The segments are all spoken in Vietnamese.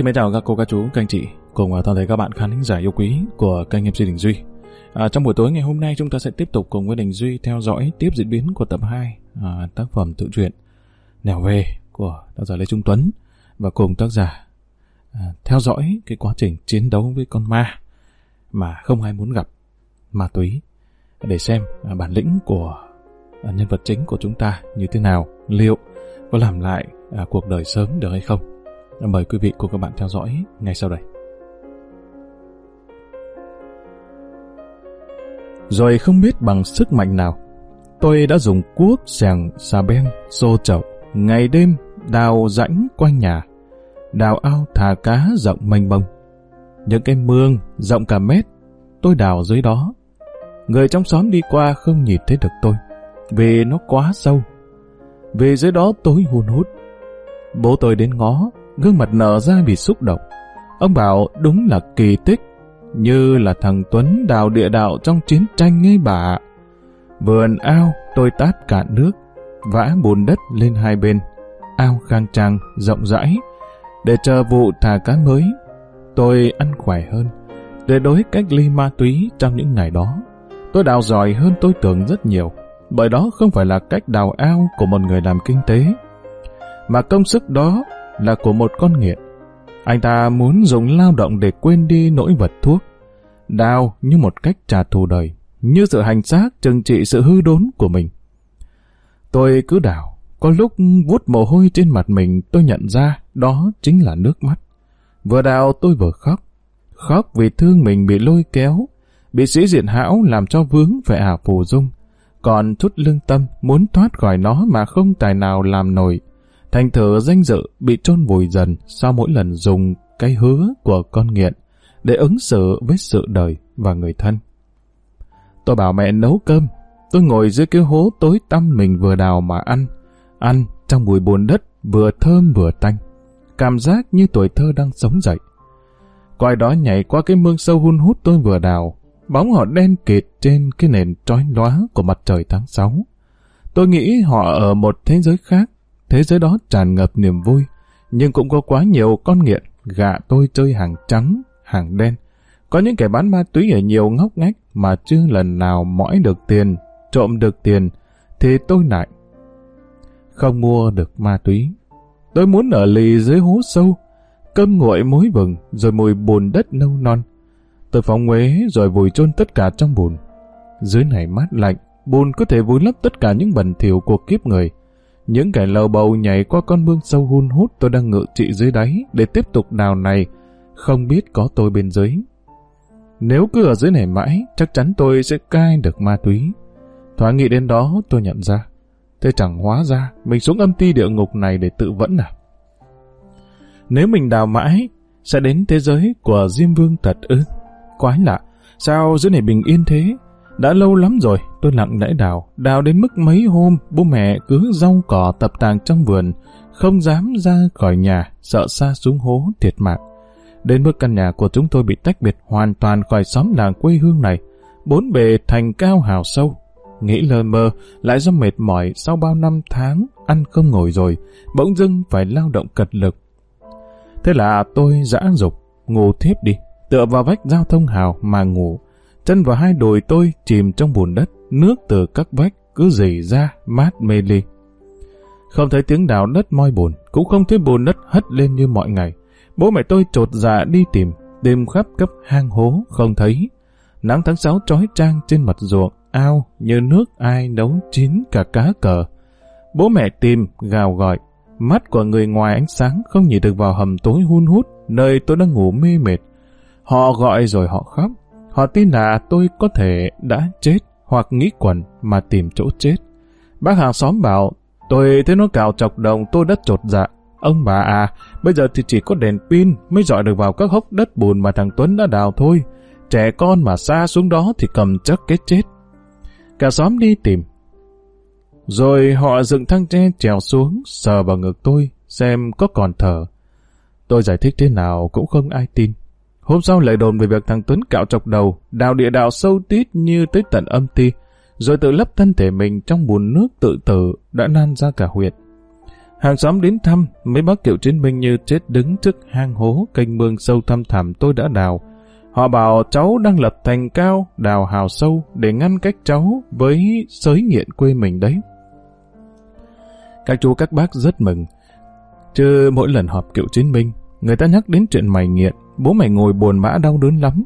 xin mến chào các cô, các chú, các anh chị cùng à, toàn thể các bạn khán thính giả yêu quý của kênh MC Đình Duy. À, trong buổi tối ngày hôm nay chúng ta sẽ tiếp tục cùng với Đình Duy theo dõi tiếp diễn biến của tập 2 à, tác phẩm tự truyện Nẻo về của tác giả Lê Trung Tuấn và cùng tác giả à, theo dõi cái quá trình chiến đấu với con ma mà không ai muốn gặp ma túy để xem à, bản lĩnh của à, nhân vật chính của chúng ta như thế nào, liệu có làm lại à, cuộc đời sớm được hay không. Mời quý vị cùng các bạn theo dõi ngay sau đây. Rồi không biết bằng sức mạnh nào, tôi đã dùng cuốc, xẻng, xà beng, xô chậu, ngày đêm đào rãnh quanh nhà, đào ao thả cá rộng mênh mông. Những cái mương rộng cả mét, tôi đào dưới đó. Người trong xóm đi qua không nhìn thấy được tôi, vì nó quá sâu. Vì dưới đó tối hùn hút. Bố tôi đến ngó, gương mặt nở ra vì xúc động. Ông bảo đúng là kỳ tích, như là thằng Tuấn đào địa đạo trong chiến tranh ấy bà. Vườn ao tôi tát cả nước, vã bùn đất lên hai bên, ao khang trang, rộng rãi, để chờ vụ thả cá mới. Tôi ăn khỏe hơn, để đối cách ly ma túy trong những ngày đó. Tôi đào giỏi hơn tôi tưởng rất nhiều, bởi đó không phải là cách đào ao của một người làm kinh tế, mà công sức đó là của một con nghiện. Anh ta muốn dùng lao động để quên đi nỗi vật thuốc. Đào như một cách trả thù đời, như sự hành xác trừng trị sự hư đốn của mình. Tôi cứ đào, có lúc vuốt mồ hôi trên mặt mình tôi nhận ra đó chính là nước mắt. Vừa đào tôi vừa khóc. Khóc vì thương mình bị lôi kéo, bị sĩ diện hão làm cho vướng phải ả phù dung. Còn chút lương tâm muốn thoát khỏi nó mà không tài nào làm nổi. Thành thử danh dự bị chôn vùi dần sau mỗi lần dùng cái hứa của con nghiện để ứng xử với sự đời và người thân. Tôi bảo mẹ nấu cơm, tôi ngồi dưới cái hố tối tăm mình vừa đào mà ăn, ăn trong mùi bùn đất vừa thơm vừa tanh, cảm giác như tuổi thơ đang sống dậy. Quài đó nhảy qua cái mương sâu hun hút tôi vừa đào, bóng họ đen kịt trên cái nền trói lóa của mặt trời tháng 6. Tôi nghĩ họ ở một thế giới khác, thế giới đó tràn ngập niềm vui, nhưng cũng có quá nhiều con nghiện gạ tôi chơi hàng trắng, hàng đen. Có những kẻ bán ma túy ở nhiều ngóc ngách mà chưa lần nào mỏi được tiền, trộm được tiền, thì tôi lại không mua được ma túy. Tôi muốn ở lì dưới hố sâu, cơm nguội mối vừng, rồi mùi bùn đất nâu non. Tôi phóng uế rồi vùi chôn tất cả trong bùn. Dưới này mát lạnh, bùn có thể vùi lấp tất cả những bẩn thỉu của kiếp người. Những kẻ lầu bầu nhảy qua con mương sâu hun hút tôi đang ngự trị dưới đáy để tiếp tục đào này, không biết có tôi bên dưới. Nếu cứ ở dưới này mãi, chắc chắn tôi sẽ cai được ma túy. Thoáng nghĩ đến đó tôi nhận ra, thế chẳng hóa ra mình xuống âm ti địa ngục này để tự vẫn à? Nếu mình đào mãi, sẽ đến thế giới của Diêm Vương thật ư? Quái lạ, sao dưới này bình yên thế? Đã lâu lắm rồi, tôi lặng lẽ đào, đào đến mức mấy hôm bố mẹ cứ rau cỏ tập tàng trong vườn, không dám ra khỏi nhà, sợ xa xuống hố thiệt mạng. Đến mức căn nhà của chúng tôi bị tách biệt hoàn toàn khỏi xóm làng quê hương này, bốn bề thành cao hào sâu. Nghĩ lơ mơ, lại do mệt mỏi sau bao năm tháng, ăn không ngồi rồi, bỗng dưng phải lao động cật lực. Thế là tôi dã dục, ngủ thiếp đi, tựa vào vách giao thông hào mà ngủ. Chân và hai đùi tôi chìm trong bùn đất, nước từ các vách cứ dì ra, mát mê ly. Không thấy tiếng đào đất moi bùn, cũng không thấy bùn đất hất lên như mọi ngày. Bố mẹ tôi trột dạ đi tìm, đêm khắp cấp hang hố, không thấy. Nắng tháng 6 trói trang trên mặt ruộng, ao như nước ai nấu chín cả cá cờ. Bố mẹ tìm, gào gọi. Mắt của người ngoài ánh sáng không nhìn được vào hầm tối hun hút, nơi tôi đang ngủ mê mệt. Họ gọi rồi họ khóc. Họ tin là tôi có thể đã chết hoặc nghĩ quẩn mà tìm chỗ chết. Bác hàng xóm bảo, tôi thấy nó cào chọc đồng tôi đất trột dạ. Ông bà à, bây giờ thì chỉ có đèn pin mới dọi được vào các hốc đất bùn mà thằng Tuấn đã đào thôi. Trẻ con mà xa xuống đó thì cầm chắc cái chết. Cả xóm đi tìm. Rồi họ dựng thang tre trèo xuống, sờ vào ngực tôi, xem có còn thở. Tôi giải thích thế nào cũng không ai tin. Hôm sau lại đồn về việc thằng Tuấn cạo chọc đầu, đào địa đạo sâu tít như tới tận âm ti, rồi tự lấp thân thể mình trong bùn nước tự tử đã nan ra cả huyện. Hàng xóm đến thăm, mấy bác cựu chiến binh như chết đứng trước hang hố kênh mương sâu thăm thẳm tôi đã đào. Họ bảo cháu đang lập thành cao, đào hào sâu để ngăn cách cháu với sới nghiện quê mình đấy. Các chú các bác rất mừng. Chứ mỗi lần họp cựu chiến binh, người ta nhắc đến chuyện mày nghiện, bố mày ngồi buồn bã đau đớn lắm.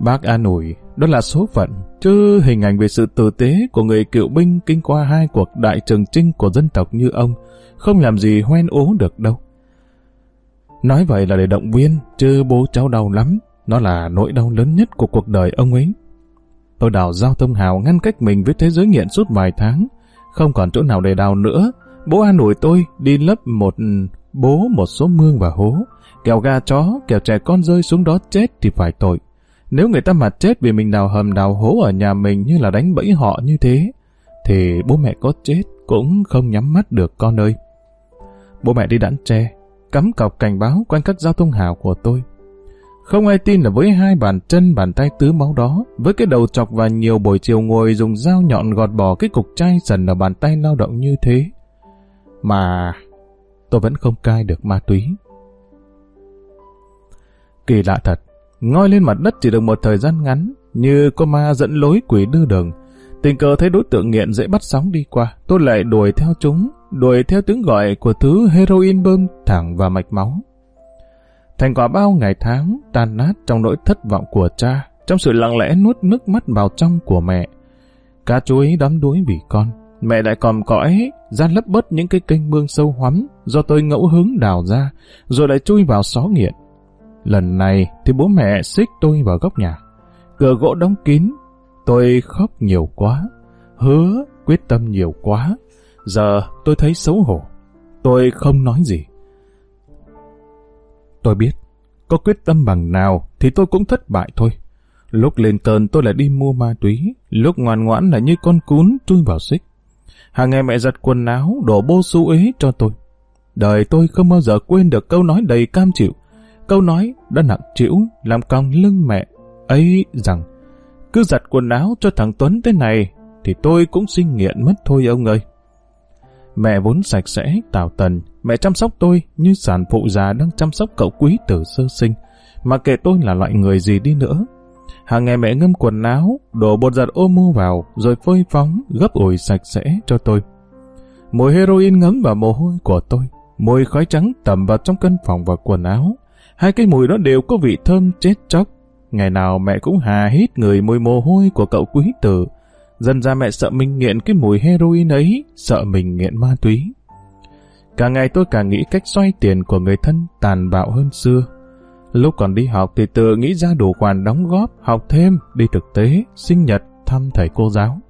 Bác an ủi, đó là số phận, chứ hình ảnh về sự tử tế của người cựu binh kinh qua hai cuộc đại trường trinh của dân tộc như ông, không làm gì hoen ố được đâu. Nói vậy là để động viên, chứ bố cháu đau lắm, nó là nỗi đau lớn nhất của cuộc đời ông ấy. Tôi đào giao thông hào ngăn cách mình với thế giới nghiện suốt vài tháng, không còn chỗ nào để đào nữa. Bố an ủi tôi đi lấp một bố một số mương và hố, kẹo gà chó, kẹo trẻ con rơi xuống đó chết thì phải tội. Nếu người ta mà chết vì mình đào hầm đào hố ở nhà mình như là đánh bẫy họ như thế, thì bố mẹ có chết cũng không nhắm mắt được con ơi. Bố mẹ đi đẵn tre, cắm cọc cảnh báo quanh các giao thông hào của tôi. Không ai tin là với hai bàn chân bàn tay tứ máu đó, với cái đầu chọc và nhiều buổi chiều ngồi dùng dao nhọn gọt bỏ cái cục chai sần ở bàn tay lao động như thế. Mà tôi vẫn không cai được ma túy. Kỳ lạ thật, ngoi lên mặt đất chỉ được một thời gian ngắn, như có ma dẫn lối quỷ đưa đường. Tình cờ thấy đối tượng nghiện dễ bắt sóng đi qua, tôi lại đuổi theo chúng, đuổi theo tiếng gọi của thứ heroin bơm thẳng vào mạch máu. Thành quả bao ngày tháng tan nát trong nỗi thất vọng của cha, trong sự lặng lẽ nuốt nước mắt vào trong của mẹ. Cá chú ấy đắm đuối vì con, mẹ lại còn cõi gian lấp bớt những cái kênh mương sâu hoắm do tôi ngẫu hứng đào ra, rồi lại chui vào xó nghiện. Lần này thì bố mẹ xích tôi vào góc nhà. Cửa gỗ đóng kín, tôi khóc nhiều quá, hứa quyết tâm nhiều quá. Giờ tôi thấy xấu hổ. Tôi không nói gì. Tôi biết, có quyết tâm bằng nào thì tôi cũng thất bại thôi. Lúc lên cơn tôi lại đi mua ma túy, lúc ngoan ngoãn là như con cún chui vào xích. Hàng ngày mẹ giặt quần áo, đổ bô su ế cho tôi. Đời tôi không bao giờ quên được câu nói đầy cam chịu. Câu nói đã nặng chịu làm cong lưng mẹ ấy rằng cứ giặt quần áo cho thằng Tuấn thế này thì tôi cũng sinh nghiện mất thôi ông ơi. Mẹ vốn sạch sẽ, tào tần, mẹ chăm sóc tôi như sản phụ già đang chăm sóc cậu quý từ sơ sinh, mà kệ tôi là loại người gì đi nữa. Hàng ngày mẹ ngâm quần áo, đổ bột giặt ô mô vào, rồi phơi phóng, gấp ủi sạch sẽ cho tôi. Mùi heroin ngấm vào mồ hôi của tôi, mùi khói trắng tẩm vào trong căn phòng và quần áo. Hai cái mùi đó đều có vị thơm chết chóc. Ngày nào mẹ cũng hà hít người mùi mồ hôi của cậu quý tử, Dần ra mẹ sợ mình nghiện cái mùi heroin ấy, sợ mình nghiện ma túy. Càng ngày tôi càng nghĩ cách xoay tiền của người thân tàn bạo hơn xưa. Lúc còn đi học thì tự nghĩ ra đủ khoản đóng góp, học thêm, đi thực tế, sinh nhật, thăm thầy cô giáo.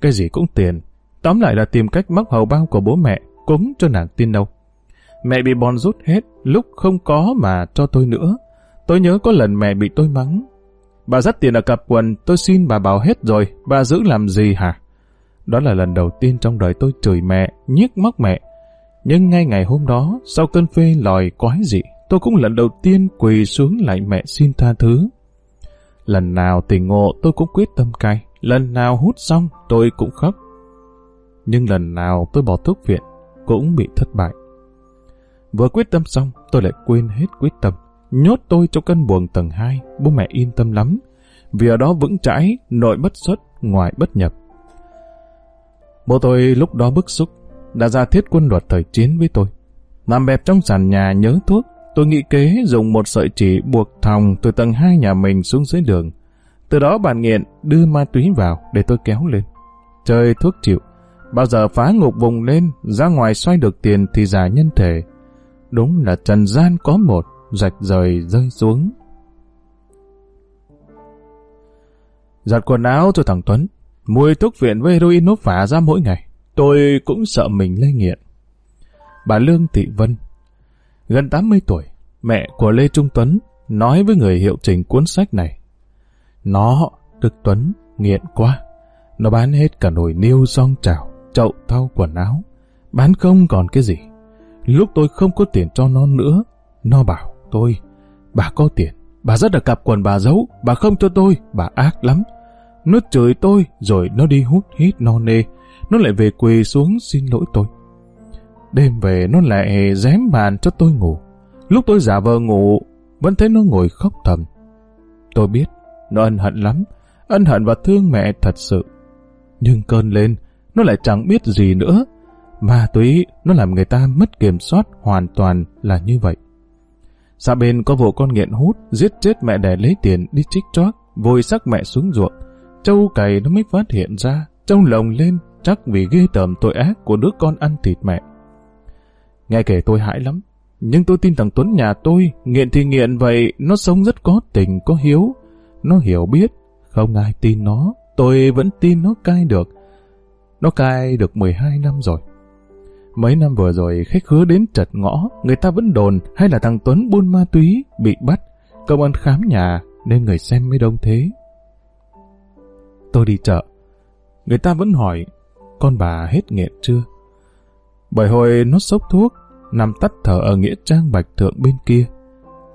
Cái gì cũng tiền. Tóm lại là tìm cách móc hầu bao của bố mẹ, cúng cho nàng tin đâu. Mẹ bị bòn rút hết, lúc không có mà cho tôi nữa. Tôi nhớ có lần mẹ bị tôi mắng, Bà dắt tiền ở cặp quần, tôi xin bà bảo hết rồi, bà giữ làm gì hả? Đó là lần đầu tiên trong đời tôi chửi mẹ, nhiếc móc mẹ. Nhưng ngay ngày hôm đó, sau cơn phê lòi quái dị, tôi cũng lần đầu tiên quỳ xuống lại mẹ xin tha thứ. Lần nào tỉnh ngộ tôi cũng quyết tâm cay lần nào hút xong tôi cũng khóc. Nhưng lần nào tôi bỏ thuốc viện cũng bị thất bại. Vừa quyết tâm xong, tôi lại quên hết quyết tâm. Nhốt tôi trong căn buồng tầng 2, bố mẹ yên tâm lắm, vì ở đó vững chãi, nội bất xuất, ngoại bất nhập. Bố tôi lúc đó bức xúc, đã ra thiết quân luật thời chiến với tôi. Nằm bẹp trong sàn nhà nhớ thuốc, tôi nghĩ kế dùng một sợi chỉ buộc thòng từ tầng 2 nhà mình xuống dưới đường. Từ đó bạn nghiện đưa ma túy vào để tôi kéo lên. Chơi thuốc chịu, bao giờ phá ngục vùng lên, ra ngoài xoay được tiền thì giả nhân thể. Đúng là trần gian có một, rạch rời rơi xuống. Giặt quần áo cho thằng Tuấn, mùi thuốc viện với heroin nó phả ra mỗi ngày. Tôi cũng sợ mình lây nghiện. Bà Lương Thị Vân, gần 80 tuổi, mẹ của Lê Trung Tuấn, nói với người hiệu trình cuốn sách này. Nó, Đức Tuấn, nghiện quá. Nó bán hết cả nồi niêu song trào, chậu thau quần áo. Bán không còn cái gì. Lúc tôi không có tiền cho nó nữa, nó bảo, tôi, bà có tiền, bà rất là cặp quần bà giấu, bà không cho tôi, bà ác lắm. Nó chửi tôi, rồi nó đi hút hít no nê, nó lại về quỳ xuống xin lỗi tôi. đêm về nó lại dám bàn cho tôi ngủ. Lúc tôi giả vờ ngủ, vẫn thấy nó ngồi khóc thầm. Tôi biết, nó ân hận lắm, ân hận và thương mẹ thật sự. Nhưng cơn lên, nó lại chẳng biết gì nữa. Ma túy, nó làm người ta mất kiểm soát hoàn toàn là như vậy. Xã bên có vụ con nghiện hút, giết chết mẹ để lấy tiền đi trích chót, vùi xác mẹ xuống ruộng. Châu cày nó mới phát hiện ra, trong lồng lên, chắc vì ghê tởm tội ác của đứa con ăn thịt mẹ. Nghe kể tôi hãi lắm, nhưng tôi tin thằng Tuấn nhà tôi, nghiện thì nghiện vậy, nó sống rất có tình, có hiếu. Nó hiểu biết, không ai tin nó, tôi vẫn tin nó cai được. Nó cai được 12 năm rồi. Mấy năm vừa rồi khách khứa đến chật ngõ, người ta vẫn đồn hay là thằng Tuấn buôn ma túy, bị bắt, công an khám nhà nên người xem mới đông thế. Tôi đi chợ, người ta vẫn hỏi, con bà hết nghiện chưa? Bởi hồi nó sốc thuốc, nằm tắt thở ở Nghĩa Trang Bạch Thượng bên kia.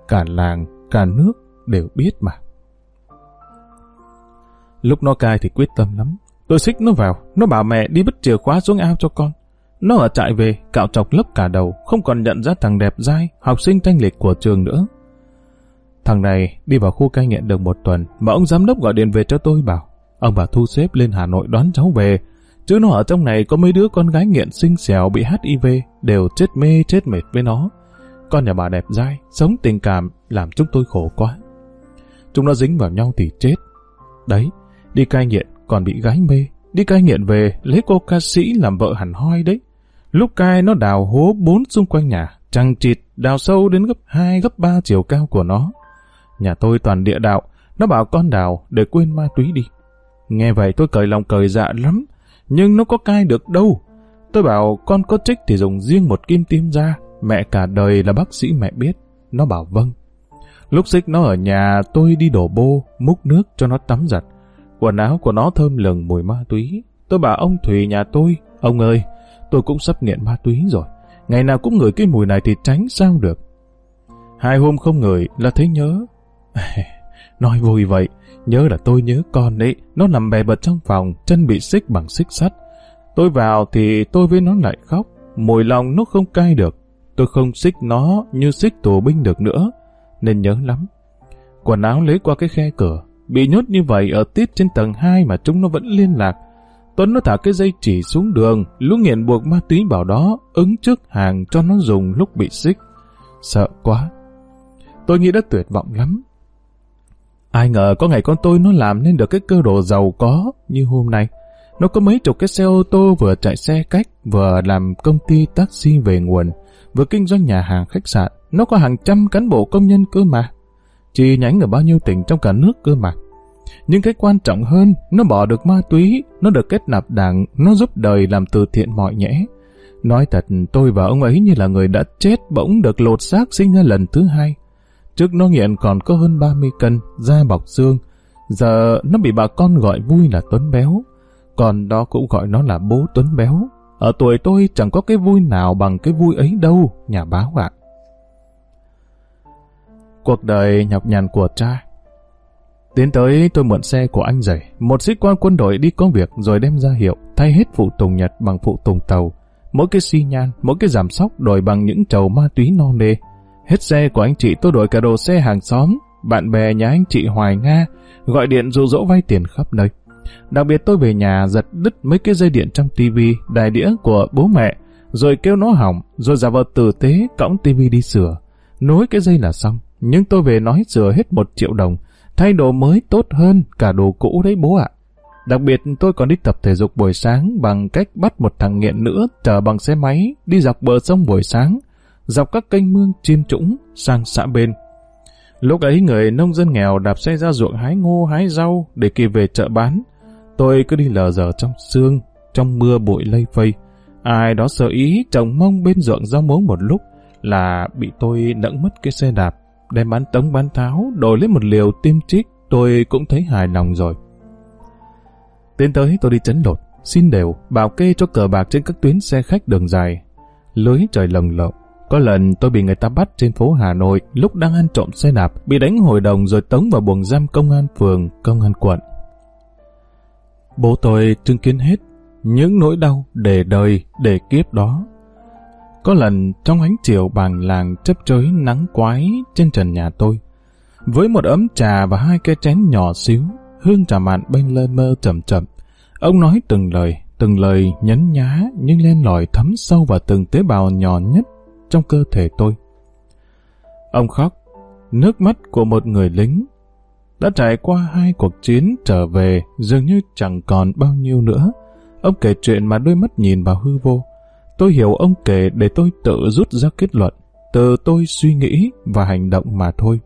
Cả làng, cả nước đều biết mà. Lúc nó cai thì quyết tâm lắm. Tôi xích nó vào, nó bảo mẹ đi bứt chìa khóa xuống ao cho con. Nó ở trại về, cạo trọc lấp cả đầu, không còn nhận ra thằng đẹp dai, học sinh thanh lịch của trường nữa. Thằng này đi vào khu cai nghiện được một tuần, mà ông giám đốc gọi điện về cho tôi bảo, ông bà thu xếp lên Hà Nội đón cháu về, chứ nó ở trong này có mấy đứa con gái nghiện xinh xẻo bị HIV, đều chết mê chết mệt với nó. Con nhà bà đẹp dai, sống tình cảm, làm chúng tôi khổ quá. Chúng nó dính vào nhau thì chết. Đấy, đi cai nghiện còn bị gái mê, đi cai nghiện về lấy cô ca sĩ làm vợ hẳn hoi đấy. Lúc cai nó đào hố bốn xung quanh nhà, trăng trịt, đào sâu đến gấp 2, gấp 3 chiều cao của nó. Nhà tôi toàn địa đạo, nó bảo con đào để quên ma túy đi. Nghe vậy tôi cởi lòng cởi dạ lắm, nhưng nó có cai được đâu. Tôi bảo con có trích thì dùng riêng một kim tiêm ra, mẹ cả đời là bác sĩ mẹ biết. Nó bảo vâng. Lúc xích nó ở nhà tôi đi đổ bô, múc nước cho nó tắm giặt. Quần áo của nó thơm lừng mùi ma túy. Tôi bảo ông Thùy nhà tôi, ông ơi, tôi cũng sắp nghiện ma túy rồi. Ngày nào cũng ngửi cái mùi này thì tránh sao được. Hai hôm không ngửi là thấy nhớ. Nói vui vậy, nhớ là tôi nhớ con đấy. Nó nằm bè bật trong phòng, chân bị xích bằng xích sắt. Tôi vào thì tôi với nó lại khóc. Mùi lòng nó không cai được. Tôi không xích nó như xích tù binh được nữa. Nên nhớ lắm. Quần áo lấy qua cái khe cửa. Bị nhốt như vậy ở tít trên tầng 2 mà chúng nó vẫn liên lạc. Tuấn nó thả cái dây chỉ xuống đường, lũ nghiện buộc ma túy bảo đó, ứng trước hàng cho nó dùng lúc bị xích. Sợ quá. Tôi nghĩ đã tuyệt vọng lắm. Ai ngờ có ngày con tôi nó làm nên được cái cơ đồ giàu có như hôm nay. Nó có mấy chục cái xe ô tô vừa chạy xe cách, vừa làm công ty taxi về nguồn, vừa kinh doanh nhà hàng khách sạn. Nó có hàng trăm cán bộ công nhân cơ mà. Chi nhánh ở bao nhiêu tỉnh trong cả nước cơ mà. Nhưng cái quan trọng hơn, nó bỏ được ma túy, nó được kết nạp đảng, nó giúp đời làm từ thiện mọi nhẽ. Nói thật, tôi và ông ấy như là người đã chết bỗng được lột xác sinh ra lần thứ hai. Trước nó nghiện còn có hơn 30 cân, da bọc xương. Giờ nó bị bà con gọi vui là Tuấn Béo. Còn đó cũng gọi nó là bố Tuấn Béo. Ở tuổi tôi chẳng có cái vui nào bằng cái vui ấy đâu, nhà báo ạ. Cuộc đời nhọc nhằn của cha Tiến tới tôi mượn xe của anh rể, một sĩ quan quân đội đi công việc rồi đem ra hiệu, thay hết phụ tùng Nhật bằng phụ tùng tàu. Mỗi cái xi nhan, mỗi cái giảm sóc đổi bằng những trầu ma túy non nê. Hết xe của anh chị tôi đổi cả đồ xe hàng xóm, bạn bè nhà anh chị Hoài Nga, gọi điện dụ dỗ vay tiền khắp nơi. Đặc biệt tôi về nhà giật đứt mấy cái dây điện trong tivi, đài đĩa của bố mẹ, rồi kêu nó hỏng, rồi giả vờ tử tế cõng tivi đi sửa. Nối cái dây là xong, nhưng tôi về nói sửa hết một triệu đồng, thay đồ mới tốt hơn cả đồ cũ đấy bố ạ. Đặc biệt tôi còn đi tập thể dục buổi sáng bằng cách bắt một thằng nghiện nữa chở bằng xe máy đi dọc bờ sông buổi sáng, dọc các kênh mương chiêm trũng sang xã bên. Lúc ấy người nông dân nghèo đạp xe ra ruộng hái ngô hái rau để kịp về chợ bán. Tôi cứ đi lờ dở trong sương, trong mưa bụi lây phây. Ai đó sợ ý trồng mông bên ruộng rau muống một lúc là bị tôi nẫng mất cái xe đạp đem bán tống bán tháo, đổi lấy một liều tiêm trích, tôi cũng thấy hài lòng rồi. Tiến tới tôi đi chấn lột, xin đều, bảo kê cho cờ bạc trên các tuyến xe khách đường dài. Lưới trời lồng lộng. Có lần tôi bị người ta bắt trên phố Hà Nội lúc đang ăn trộm xe đạp, bị đánh hồi đồng rồi tống vào buồng giam công an phường, công an quận. Bố tôi chứng kiến hết những nỗi đau để đời, để kiếp đó. Có lần trong ánh chiều bằng làng chấp chới nắng quái trên trần nhà tôi, với một ấm trà và hai cái chén nhỏ xíu, hương trà mặn bên lơ mơ chậm chậm. Ông nói từng lời, từng lời nhấn nhá nhưng lên lỏi thấm sâu vào từng tế bào nhỏ nhất trong cơ thể tôi. Ông khóc, nước mắt của một người lính đã trải qua hai cuộc chiến trở về dường như chẳng còn bao nhiêu nữa. Ông kể chuyện mà đôi mắt nhìn vào hư vô. Tôi hiểu ông kể để tôi tự rút ra kết luận, từ tôi suy nghĩ và hành động mà thôi.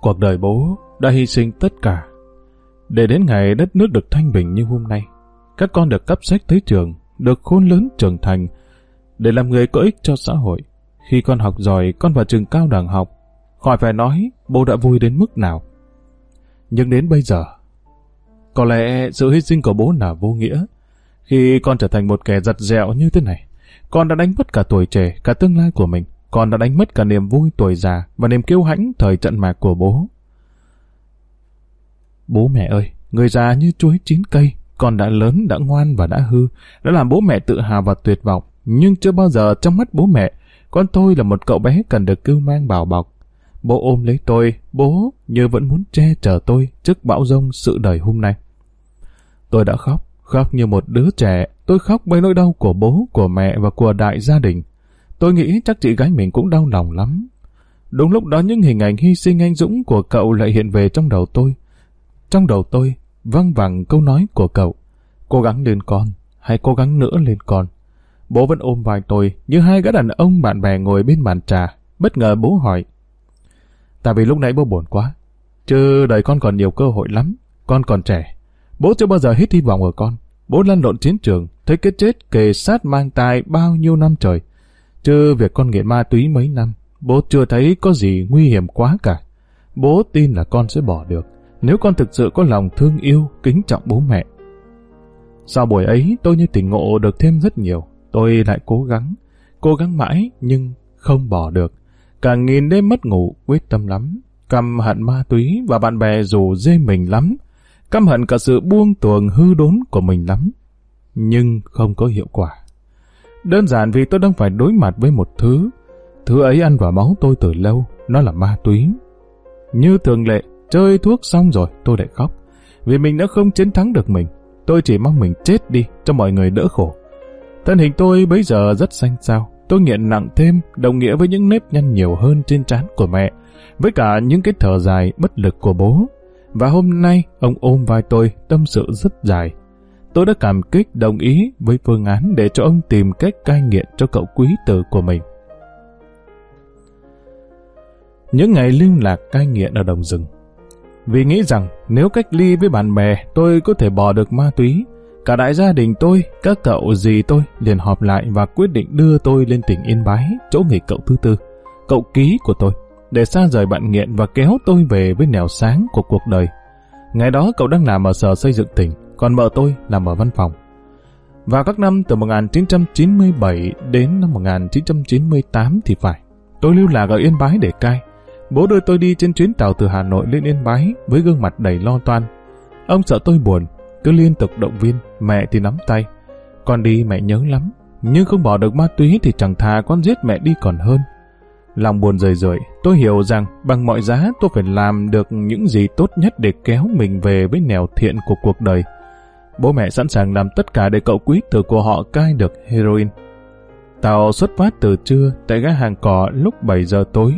Cuộc đời bố đã hy sinh tất cả để đến ngày đất nước được thanh bình như hôm nay. Các con được cấp sách tới trường, được khôn lớn trưởng thành, để làm người có ích cho xã hội. Khi con học giỏi, con vào trường cao đẳng học, khỏi phải nói bố đã vui đến mức nào. Nhưng đến bây giờ, có lẽ sự hy sinh của bố là vô nghĩa. Khi con trở thành một kẻ giật dẹo như thế này, con đã đánh mất cả tuổi trẻ, cả tương lai của mình. Con đã đánh mất cả niềm vui tuổi già và niềm kiêu hãnh thời trận mạc của bố. Bố mẹ ơi, người già như chuối chín cây, con đã lớn, đã ngoan và đã hư, đã làm bố mẹ tự hào và tuyệt vọng. Nhưng chưa bao giờ trong mắt bố mẹ, con tôi là một cậu bé cần được cưu mang bảo bọc. Bố ôm lấy tôi, bố như vẫn muốn che chở tôi trước bão rông sự đời hôm nay. Tôi đã khóc, khóc như một đứa trẻ, tôi khóc với nỗi đau của bố, của mẹ và của đại gia đình. Tôi nghĩ chắc chị gái mình cũng đau lòng lắm. Đúng lúc đó những hình ảnh hy sinh anh dũng của cậu lại hiện về trong đầu tôi. Trong đầu tôi, văng vẳng câu nói của cậu. Cố gắng lên con, hãy cố gắng nữa lên con. Bố vẫn ôm vai tôi, như hai gã đàn ông bạn bè ngồi bên bàn trà. Bất ngờ bố hỏi. Tại vì lúc nãy bố buồn quá. Chứ đời con còn nhiều cơ hội lắm. Con còn trẻ. Bố chưa bao giờ hết hy vọng ở con. Bố lăn lộn chiến trường, thấy cái chết kề sát mang tai bao nhiêu năm trời. Chứ việc con nghiện ma túy mấy năm, bố chưa thấy có gì nguy hiểm quá cả. Bố tin là con sẽ bỏ được, nếu con thực sự có lòng thương yêu, kính trọng bố mẹ. Sau buổi ấy, tôi như tỉnh ngộ được thêm rất nhiều. Tôi lại cố gắng, cố gắng mãi nhưng không bỏ được. Càng nghìn đêm mất ngủ, quyết tâm lắm. Căm hận ma túy và bạn bè rủ dê mình lắm. Căm hận cả sự buông tuồng hư đốn của mình lắm. Nhưng không có hiệu quả. Đơn giản vì tôi đang phải đối mặt với một thứ. Thứ ấy ăn vào máu tôi từ lâu, nó là ma túy. Như thường lệ, chơi thuốc xong rồi tôi lại khóc. Vì mình đã không chiến thắng được mình. Tôi chỉ mong mình chết đi cho mọi người đỡ khổ. Thân hình tôi bây giờ rất xanh xao. Tôi nghiện nặng thêm, đồng nghĩa với những nếp nhăn nhiều hơn trên trán của mẹ, với cả những cái thở dài bất lực của bố. Và hôm nay, ông ôm vai tôi, tâm sự rất dài. Tôi đã cảm kích đồng ý với phương án để cho ông tìm cách cai nghiện cho cậu quý tử của mình. Những ngày lưu lạc cai nghiện ở đồng rừng. Vì nghĩ rằng nếu cách ly với bạn bè tôi có thể bỏ được ma túy, cả đại gia đình tôi, các cậu gì tôi liền họp lại và quyết định đưa tôi lên tỉnh Yên Bái, chỗ nghỉ cậu thứ tư, cậu ký của tôi, để xa rời bạn nghiện và kéo tôi về với nẻo sáng của cuộc đời. Ngày đó cậu đang làm ở sở xây dựng tỉnh, còn vợ tôi làm ở văn phòng. Vào các năm từ 1997 đến năm 1998 thì phải, tôi lưu lạc ở Yên Bái để cai. Bố đưa tôi đi trên chuyến tàu từ Hà Nội lên Yên Bái với gương mặt đầy lo toan. Ông sợ tôi buồn, cứ liên tục động viên, mẹ thì nắm tay. Con đi mẹ nhớ lắm, nhưng không bỏ được ma túy thì chẳng thà con giết mẹ đi còn hơn. Lòng buồn rời rời, tôi hiểu rằng bằng mọi giá tôi phải làm được những gì tốt nhất để kéo mình về với nẻo thiện của cuộc đời. Bố mẹ sẵn sàng làm tất cả để cậu quý tử của họ cai được heroin. Tàu xuất phát từ trưa tại gác hàng cỏ lúc 7 giờ tối.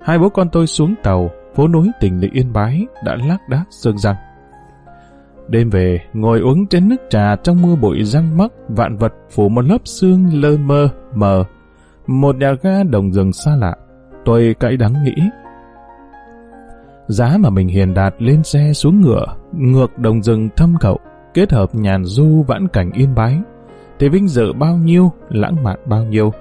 Hai bố con tôi xuống tàu, phố núi tỉnh lỵ yên bái đã lác đác sương răng. Đêm về, ngồi uống trên nước trà trong mưa bụi răng mắc, vạn vật phủ một lớp sương lơ mơ, mờ. Một nhà ga đồng rừng xa lạ. Tôi cãi đắng nghĩ. Giá mà mình hiền đạt lên xe xuống ngựa, ngược đồng rừng thâm cậu, kết hợp nhàn du vãn cảnh yên bái, thì vinh dự bao nhiêu, lãng mạn bao nhiêu.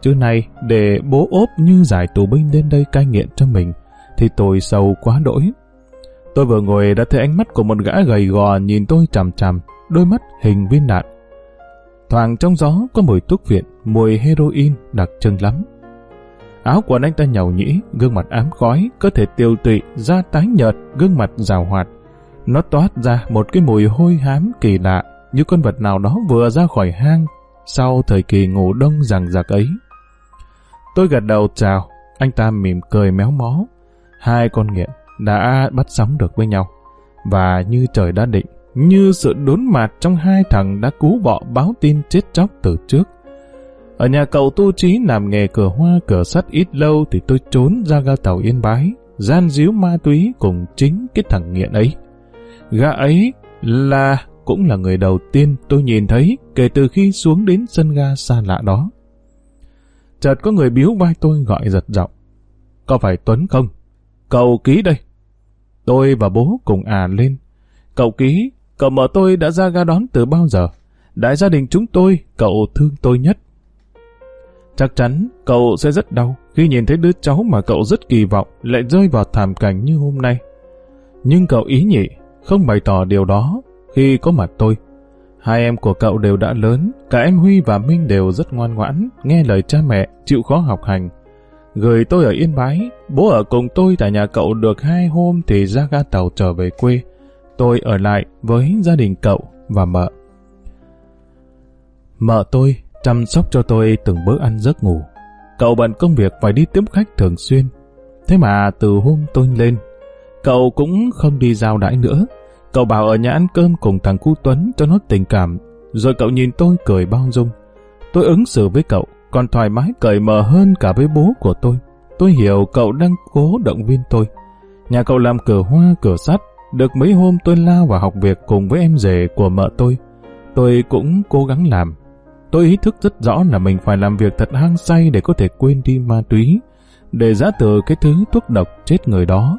Chứ này, để bố ốp như giải tù binh đến đây cai nghiện cho mình, thì tôi sâu quá đỗi. Tôi vừa ngồi đã thấy ánh mắt của một gã gầy gò nhìn tôi chằm chằm, đôi mắt hình viên đạn. Thoảng trong gió có mùi thuốc viện, mùi heroin đặc trưng lắm. Áo quần anh ta nhàu nhĩ, gương mặt ám khói, cơ thể tiêu tụy, da tái nhợt, gương mặt rào hoạt. Nó toát ra một cái mùi hôi hám kỳ lạ, như con vật nào đó vừa ra khỏi hang sau thời kỳ ngủ đông rằng giặc ấy. Tôi gật đầu chào, anh ta mỉm cười méo mó. Hai con nghiện đã bắt sóng được với nhau. Và như trời đã định, như sự đốn mạt trong hai thằng đã cú bọ báo tin chết chóc từ trước. Ở nhà cậu tu trí làm nghề cửa hoa cửa sắt ít lâu thì tôi trốn ra ga tàu Yên Bái, gian díu ma túy cùng chính cái thằng nghiện ấy. Gã ấy là cũng là người đầu tiên tôi nhìn thấy kể từ khi xuống đến sân ga xa lạ đó. Chợt có người biếu vai tôi gọi giật giọng. Có phải Tuấn không? Cậu ký đây. Tôi và bố cùng à lên. Cậu ký, cậu mở tôi đã ra ga đón từ bao giờ? Đại gia đình chúng tôi, cậu thương tôi nhất. Chắc chắn cậu sẽ rất đau khi nhìn thấy đứa cháu mà cậu rất kỳ vọng lại rơi vào thảm cảnh như hôm nay. Nhưng cậu ý nhị không bày tỏ điều đó khi có mặt tôi. Hai em của cậu đều đã lớn, cả em Huy và Minh đều rất ngoan ngoãn, nghe lời cha mẹ, chịu khó học hành. Gửi tôi ở Yên Bái, bố ở cùng tôi tại nhà cậu được hai hôm thì ra ga tàu trở về quê. Tôi ở lại với gia đình cậu và mợ. Mợ tôi chăm sóc cho tôi từng bữa ăn giấc ngủ. Cậu bận công việc phải đi tiếp khách thường xuyên. Thế mà từ hôm tôi lên, cậu cũng không đi giao đãi nữa. Cậu bảo ở nhà ăn cơm cùng thằng Cu Tuấn cho nó tình cảm, rồi cậu nhìn tôi cười bao dung. Tôi ứng xử với cậu, còn thoải mái cởi mở hơn cả với bố của tôi. Tôi hiểu cậu đang cố động viên tôi. Nhà cậu làm cửa hoa cửa sắt, được mấy hôm tôi lao vào học việc cùng với em rể của mợ tôi. Tôi cũng cố gắng làm. Tôi ý thức rất rõ là mình phải làm việc thật hăng say để có thể quên đi ma túy, để giã từ cái thứ thuốc độc chết người đó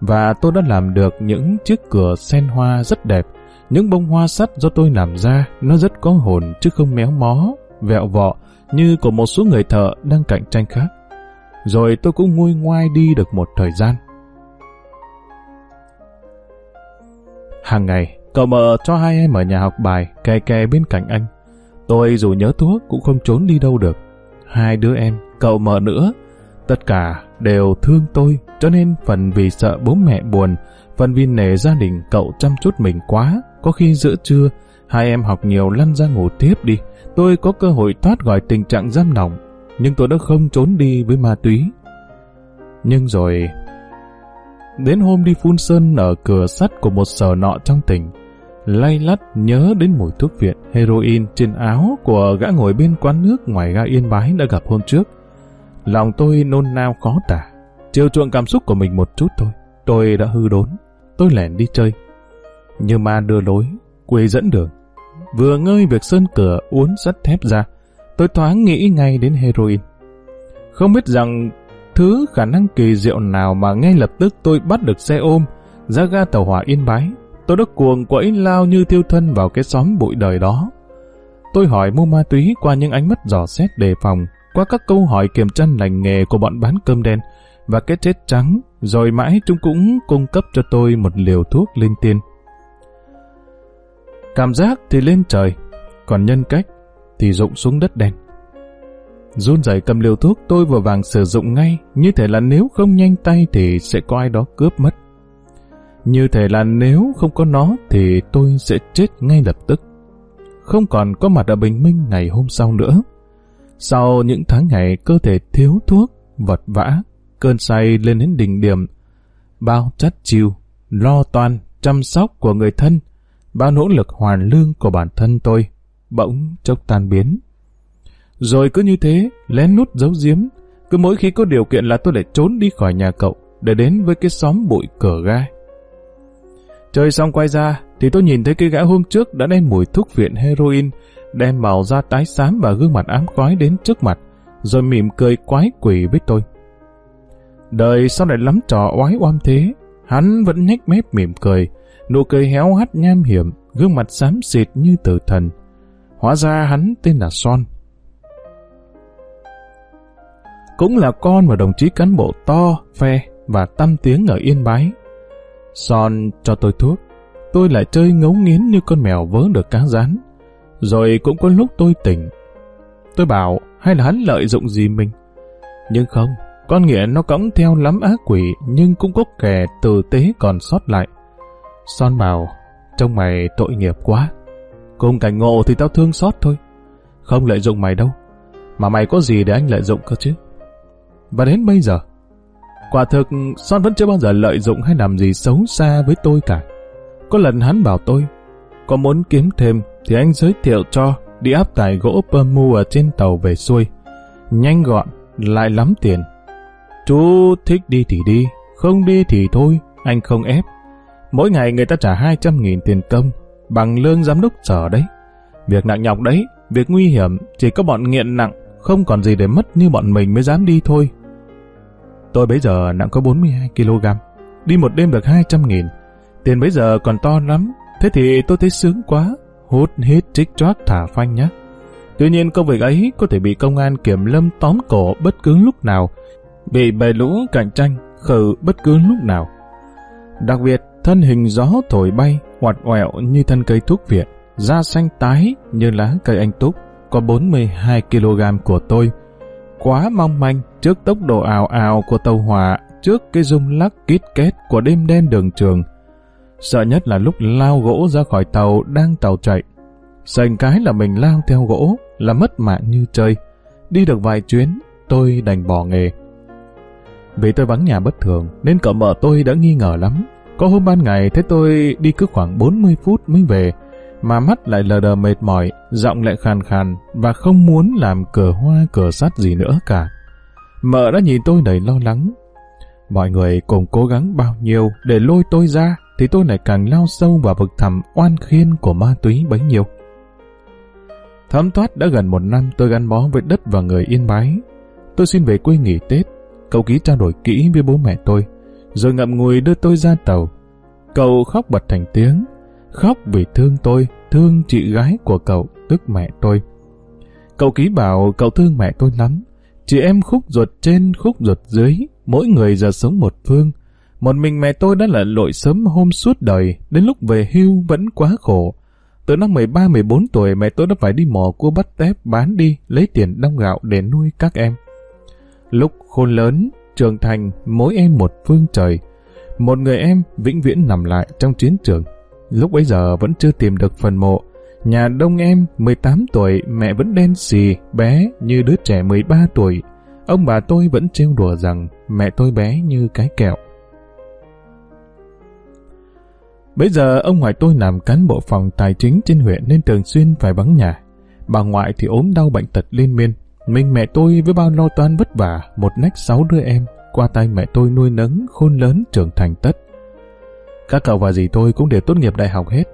và tôi đã làm được những chiếc cửa sen hoa rất đẹp. Những bông hoa sắt do tôi làm ra, nó rất có hồn chứ không méo mó, vẹo vọ như của một số người thợ đang cạnh tranh khác. Rồi tôi cũng nguôi ngoai đi được một thời gian. Hàng ngày, cậu mợ cho hai em ở nhà học bài, kè kè bên cạnh anh. Tôi dù nhớ thuốc cũng không trốn đi đâu được. Hai đứa em, cậu mợ nữa, tất cả đều thương tôi, cho nên phần vì sợ bố mẹ buồn, phần vì nể gia đình cậu chăm chút mình quá, có khi giữa trưa, hai em học nhiều lăn ra ngủ tiếp đi, tôi có cơ hội thoát khỏi tình trạng giam lòng, nhưng tôi đã không trốn đi với ma túy. Nhưng rồi... Đến hôm đi phun sơn ở cửa sắt của một sở nọ trong tỉnh, lay lắt nhớ đến mùi thuốc viện heroin trên áo của gã ngồi bên quán nước ngoài ga Yên Bái đã gặp hôm trước. Lòng tôi nôn nao khó tả. Chiều chuộng cảm xúc của mình một chút thôi. Tôi đã hư đốn. Tôi lẻn đi chơi. Như ma đưa lối, quê dẫn đường. Vừa ngơi việc sơn cửa uốn sắt thép ra, tôi thoáng nghĩ ngay đến heroin. Không biết rằng thứ khả năng kỳ diệu nào mà ngay lập tức tôi bắt được xe ôm ra ga tàu hỏa Yên Bái. Tôi đã cuồng quẫy lao như thiêu thân vào cái xóm bụi đời đó. Tôi hỏi mua ma túy qua những ánh mắt dò xét đề phòng, qua các câu hỏi kiểm tra lành nghề của bọn bán cơm đen, và cái chết trắng, rồi mãi chúng cũng cung cấp cho tôi một liều thuốc linh tiên. Cảm giác thì lên trời, còn nhân cách thì rụng xuống đất đen. Run rẩy cầm liều thuốc tôi vừa vàng sử dụng ngay, như thể là nếu không nhanh tay thì sẽ có ai đó cướp mất. Như thể là nếu không có nó thì tôi sẽ chết ngay lập tức. Không còn có mặt ở Bình Minh ngày hôm sau nữa. Sau những tháng ngày cơ thể thiếu thuốc, vật vã, cơn say lên đến đỉnh điểm. Bao chất chiêu, lo toan, chăm sóc của người thân, bao nỗ lực hoàn lương của bản thân tôi, bỗng chốc tan biến. Rồi cứ như thế, lén nút giấu giếm, cứ mỗi khi có điều kiện là tôi lại trốn đi khỏi nhà cậu, để đến với cái xóm bụi cửa gai. Chơi xong quay ra, thì tôi nhìn thấy cái gã hôm trước đã đem mùi thuốc viện heroin, đem màu da tái xám và gương mặt ám khói đến trước mặt, rồi mỉm cười quái quỷ với tôi. Đời sao lại lắm trò oái oăm thế? Hắn vẫn nhếch mép mỉm cười, nụ cười héo hắt nham hiểm, gương mặt xám xịt như tử thần. Hóa ra hắn tên là Son. Cũng là con và đồng chí cán bộ to, phe và tâm tiếng ở Yên Bái. Son cho tôi thuốc, tôi lại chơi ngấu nghiến như con mèo vớ được cá rán. Rồi cũng có lúc tôi tỉnh. Tôi bảo hay là hắn lợi dụng gì mình? Nhưng không, con nghĩa nó cõng theo lắm ác quỷ nhưng cũng có kẻ tử tế còn sót lại. Son bảo, trông mày tội nghiệp quá. Cùng cảnh ngộ thì tao thương xót thôi. Không lợi dụng mày đâu. Mà mày có gì để anh lợi dụng cơ chứ? Và đến bây giờ, quả thực Son vẫn chưa bao giờ lợi dụng hay làm gì xấu xa với tôi cả. Có lần hắn bảo tôi, có muốn kiếm thêm thì anh giới thiệu cho đi áp tải gỗ Permu ở trên tàu về xuôi. Nhanh gọn, lại lắm tiền. Chú thích đi thì đi, không đi thì thôi, anh không ép. Mỗi ngày người ta trả 200.000 tiền công, bằng lương giám đốc sở đấy. Việc nặng nhọc đấy, việc nguy hiểm, chỉ có bọn nghiện nặng, không còn gì để mất như bọn mình mới dám đi thôi. Tôi bây giờ nặng có 42kg, đi một đêm được 200.000. Tiền bây giờ còn to lắm, thế thì tôi thấy sướng quá, hút hết trích trót thả phanh nhé. Tuy nhiên công việc ấy có thể bị công an kiểm lâm tóm cổ bất cứ lúc nào, bị bầy lũ cạnh tranh khử bất cứ lúc nào. Đặc biệt, thân hình gió thổi bay, hoạt oẹo như thân cây thuốc viện, da xanh tái như lá cây anh túc, có 42 kg của tôi. Quá mong manh trước tốc độ ảo ảo của tàu hỏa, trước cái rung lắc kít két của đêm đen đường trường. Sợ nhất là lúc lao gỗ ra khỏi tàu đang tàu chạy. Sành cái là mình lao theo gỗ là mất mạng như chơi. Đi được vài chuyến, tôi đành bỏ nghề. Vì tôi vắng nhà bất thường nên cậu mợ tôi đã nghi ngờ lắm. Có hôm ban ngày thấy tôi đi cứ khoảng 40 phút mới về, mà mắt lại lờ đờ mệt mỏi, giọng lại khàn khàn và không muốn làm cửa hoa cửa sắt gì nữa cả. Mợ đã nhìn tôi đầy lo lắng. Mọi người cùng cố gắng bao nhiêu để lôi tôi ra thì tôi lại càng lao sâu vào vực thẳm oan khiên của ma túy bấy nhiêu. Thấm thoát đã gần một năm tôi gắn bó với đất và người yên bái. Tôi xin về quê nghỉ Tết. cầu ký trao đổi kỹ với bố mẹ tôi, rồi ngậm ngùi đưa tôi ra tàu. Cậu khóc bật thành tiếng, khóc vì thương tôi, thương chị gái của cậu, tức mẹ tôi. Cậu ký bảo cậu thương mẹ tôi lắm, chị em khúc ruột trên khúc ruột dưới, mỗi người giờ sống một phương. Một mình mẹ tôi đã lận lội sớm hôm suốt đời, đến lúc về hưu vẫn quá khổ. Từ năm 13-14 tuổi mẹ tôi đã phải đi mò cua bắt tép bán đi, lấy tiền đong gạo để nuôi các em. Lúc khôn lớn, trưởng thành, mỗi em một phương trời. Một người em vĩnh viễn nằm lại trong chiến trường. Lúc bấy giờ vẫn chưa tìm được phần mộ. Nhà đông em, 18 tuổi, mẹ vẫn đen xì, bé như đứa trẻ 13 tuổi. Ông bà tôi vẫn trêu đùa rằng mẹ tôi bé như cái kẹo. Bây giờ ông ngoại tôi làm cán bộ phòng tài chính trên huyện nên thường xuyên phải vắng nhà. Bà ngoại thì ốm đau bệnh tật liên miên. Mình mẹ tôi với bao lo toan vất vả, một nách sáu đứa em, qua tay mẹ tôi nuôi nấng, khôn lớn, trưởng thành tất. Các cậu và dì tôi cũng đều tốt nghiệp đại học hết.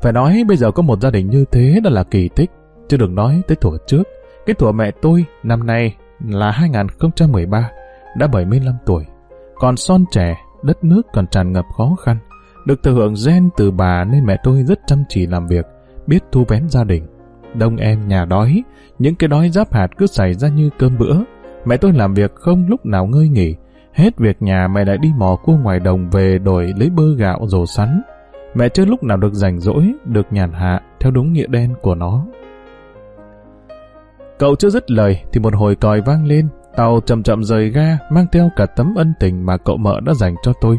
Phải nói bây giờ có một gia đình như thế đã là kỳ tích, chứ đừng nói tới tuổi trước. Cái tuổi mẹ tôi năm nay là 2013, đã 75 tuổi. Còn son trẻ, đất nước còn tràn ngập khó khăn. Được thừa hưởng gen từ bà nên mẹ tôi rất chăm chỉ làm việc, biết thu vén gia đình. Đông em nhà đói, những cái đói giáp hạt cứ xảy ra như cơm bữa. Mẹ tôi làm việc không lúc nào ngơi nghỉ. Hết việc nhà mẹ lại đi mò cua ngoài đồng về đổi lấy bơ gạo rổ sắn. Mẹ chưa lúc nào được rảnh rỗi, được nhàn hạ theo đúng nghĩa đen của nó. Cậu chưa dứt lời thì một hồi còi vang lên, tàu chậm chậm rời ga mang theo cả tấm ân tình mà cậu mợ đã dành cho tôi.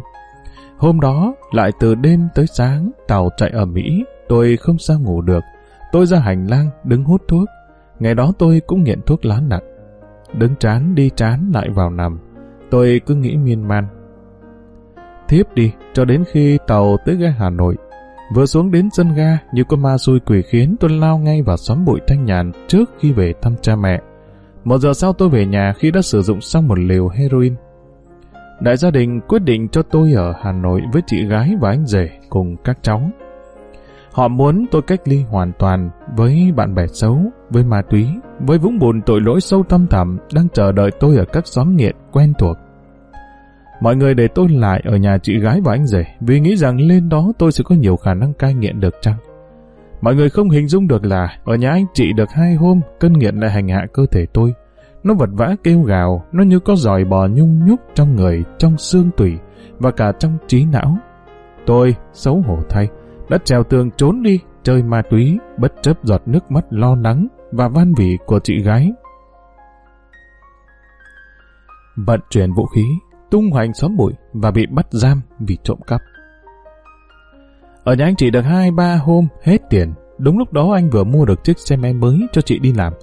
Hôm đó, lại từ đêm tới sáng, tàu chạy ở Mỹ, tôi không sao ngủ được. Tôi ra hành lang, đứng hút thuốc. Ngày đó tôi cũng nghiện thuốc lá nặng. Đứng chán đi chán lại vào nằm. Tôi cứ nghĩ miên man. Thiếp đi, cho đến khi tàu tới ga Hà Nội. Vừa xuống đến sân ga, như con ma xui quỷ khiến tôi lao ngay vào xóm bụi thanh nhàn trước khi về thăm cha mẹ. Một giờ sau tôi về nhà khi đã sử dụng xong một liều heroin. Đại gia đình quyết định cho tôi ở Hà Nội với chị gái và anh rể cùng các cháu. Họ muốn tôi cách ly hoàn toàn với bạn bè xấu, với ma túy, với vũng bùn tội lỗi sâu thâm thẳm đang chờ đợi tôi ở các xóm nghiện quen thuộc. Mọi người để tôi lại ở nhà chị gái và anh rể vì nghĩ rằng lên đó tôi sẽ có nhiều khả năng cai nghiện được chăng. Mọi người không hình dung được là ở nhà anh chị được hai hôm cơn nghiện lại hành hạ cơ thể tôi. Nó vật vã kêu gào, nó như có giỏi bò nhung nhúc trong người, trong xương tủy và cả trong trí não. Tôi, xấu hổ thay, đã trèo tường trốn đi, chơi ma túy, bất chấp giọt nước mắt lo lắng và van vỉ của chị gái. Vận chuyển vũ khí, tung hoành xóm bụi và bị bắt giam vì trộm cắp. Ở nhà anh chị được hai ba hôm hết tiền. Đúng lúc đó anh vừa mua được chiếc xe máy mới cho chị đi làm.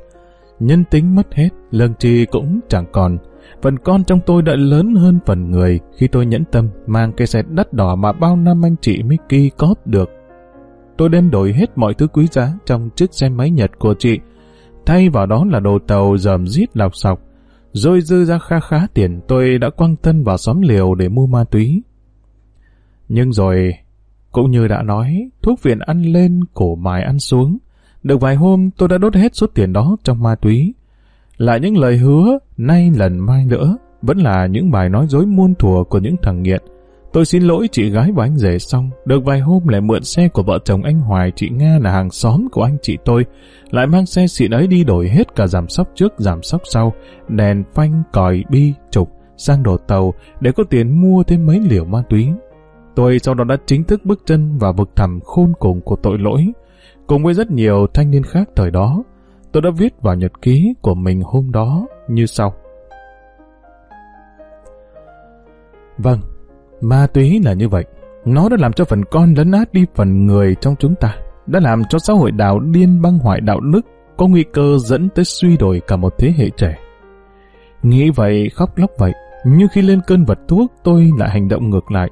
Nhân tính mất hết, lương chi cũng chẳng còn. Phần con trong tôi đã lớn hơn phần người khi tôi nhẫn tâm mang cái xe đắt đỏ mà bao năm anh chị Mickey có được. Tôi đem đổi hết mọi thứ quý giá trong chiếc xe máy Nhật của chị. Thay vào đó là đồ tàu dầm rít lọc sọc. Rồi dư ra kha khá tiền tôi đã quăng thân vào xóm liều để mua ma túy. Nhưng rồi, cũng như đã nói, thuốc viện ăn lên, cổ mài ăn xuống. Được vài hôm tôi đã đốt hết số tiền đó trong ma túy. Lại những lời hứa, nay lần mai nữa, vẫn là những bài nói dối muôn thùa của những thằng nghiện. Tôi xin lỗi chị gái và anh rể xong, được vài hôm lại mượn xe của vợ chồng anh Hoài chị Nga là hàng xóm của anh chị tôi, lại mang xe xịn ấy đi đổi hết cả giảm sóc trước giảm sóc sau, đèn phanh, còi, bi, trục, sang đồ tàu để có tiền mua thêm mấy liều ma túy. Tôi sau đó đã chính thức bước chân vào vực thẳm khôn cùng của tội lỗi. Cùng với rất nhiều thanh niên khác thời đó, tôi đã viết vào nhật ký của mình hôm đó như sau. Vâng, ma túy là như vậy. Nó đã làm cho phần con lấn át đi phần người trong chúng ta, đã làm cho xã hội đảo điên băng hoại đạo đức, có nguy cơ dẫn tới suy đổi cả một thế hệ trẻ. Nghĩ vậy, khóc lóc vậy, nhưng khi lên cơn vật thuốc tôi lại hành động ngược lại,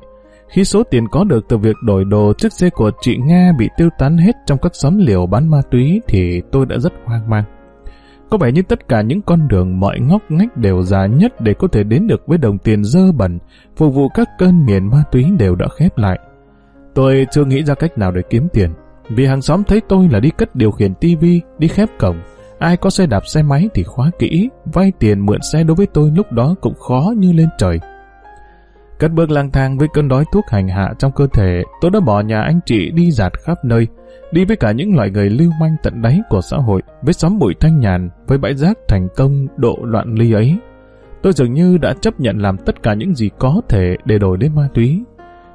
khi số tiền có được từ việc đổi đồ chiếc xe của chị Nga bị tiêu tán hết trong các xóm liều bán ma túy thì tôi đã rất hoang mang. Có vẻ như tất cả những con đường mọi ngóc ngách đều già nhất để có thể đến được với đồng tiền dơ bẩn, phục vụ các cơn nghiện ma túy đều đã khép lại. Tôi chưa nghĩ ra cách nào để kiếm tiền, vì hàng xóm thấy tôi là đi cất điều khiển tivi, đi khép cổng. Ai có xe đạp xe máy thì khóa kỹ, vay tiền mượn xe đối với tôi lúc đó cũng khó như lên trời. Cất bước lang thang với cơn đói thuốc hành hạ trong cơ thể, tôi đã bỏ nhà anh chị đi dạt khắp nơi, đi với cả những loại người lưu manh tận đáy của xã hội, với xóm bụi thanh nhàn, với bãi rác thành công độ loạn ly ấy. Tôi dường như đã chấp nhận làm tất cả những gì có thể để đổi lấy ma túy.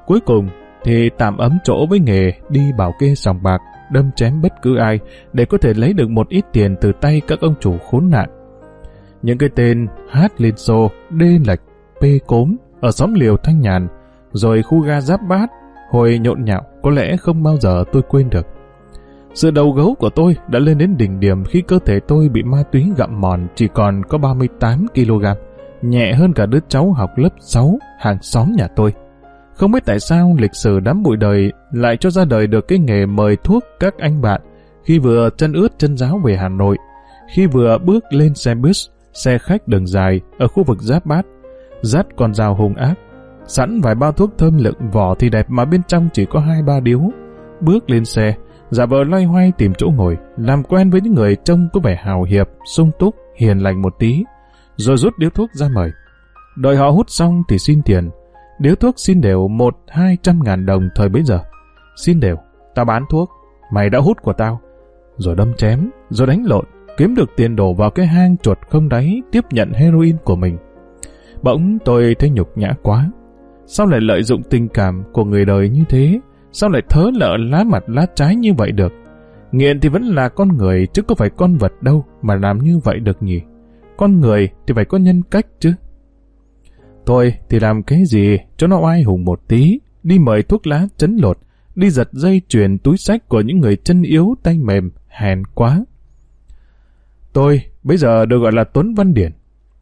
Cuối cùng thì tạm ấm chỗ với nghề đi bảo kê sòng bạc, đâm chém bất cứ ai để có thể lấy được một ít tiền từ tay các ông chủ khốn nạn. Những cái tên Hát Liên Xô, Đê Lệch, P Cốm, ở xóm liều thanh nhàn, rồi khu ga giáp bát, hồi nhộn nhạo, có lẽ không bao giờ tôi quên được. Sự đầu gấu của tôi đã lên đến đỉnh điểm khi cơ thể tôi bị ma túy gặm mòn chỉ còn có 38 kg, nhẹ hơn cả đứa cháu học lớp 6 hàng xóm nhà tôi. Không biết tại sao lịch sử đám bụi đời lại cho ra đời được cái nghề mời thuốc các anh bạn khi vừa chân ướt chân giáo về Hà Nội, khi vừa bước lên xe bus, xe khách đường dài ở khu vực giáp bát dắt con dao hung ác. Sẵn vài bao thuốc thơm lựng vỏ thì đẹp mà bên trong chỉ có hai ba điếu. Bước lên xe, giả vờ loay hoay tìm chỗ ngồi, làm quen với những người trông có vẻ hào hiệp, sung túc, hiền lành một tí, rồi rút điếu thuốc ra mời. Đợi họ hút xong thì xin tiền. Điếu thuốc xin đều một hai trăm ngàn đồng thời bấy giờ. Xin đều, tao bán thuốc, mày đã hút của tao. Rồi đâm chém, rồi đánh lộn, kiếm được tiền đổ vào cái hang chuột không đáy tiếp nhận heroin của mình. Bỗng tôi thấy nhục nhã quá. Sao lại lợi dụng tình cảm của người đời như thế? Sao lại thớ lỡ lá mặt lá trái như vậy được? Nghiện thì vẫn là con người chứ có phải con vật đâu mà làm như vậy được nhỉ? Con người thì phải có nhân cách chứ. Tôi thì làm cái gì cho nó oai hùng một tí, đi mời thuốc lá chấn lột, đi giật dây chuyền túi sách của những người chân yếu tay mềm, hèn quá. Tôi bây giờ được gọi là Tuấn Văn Điển.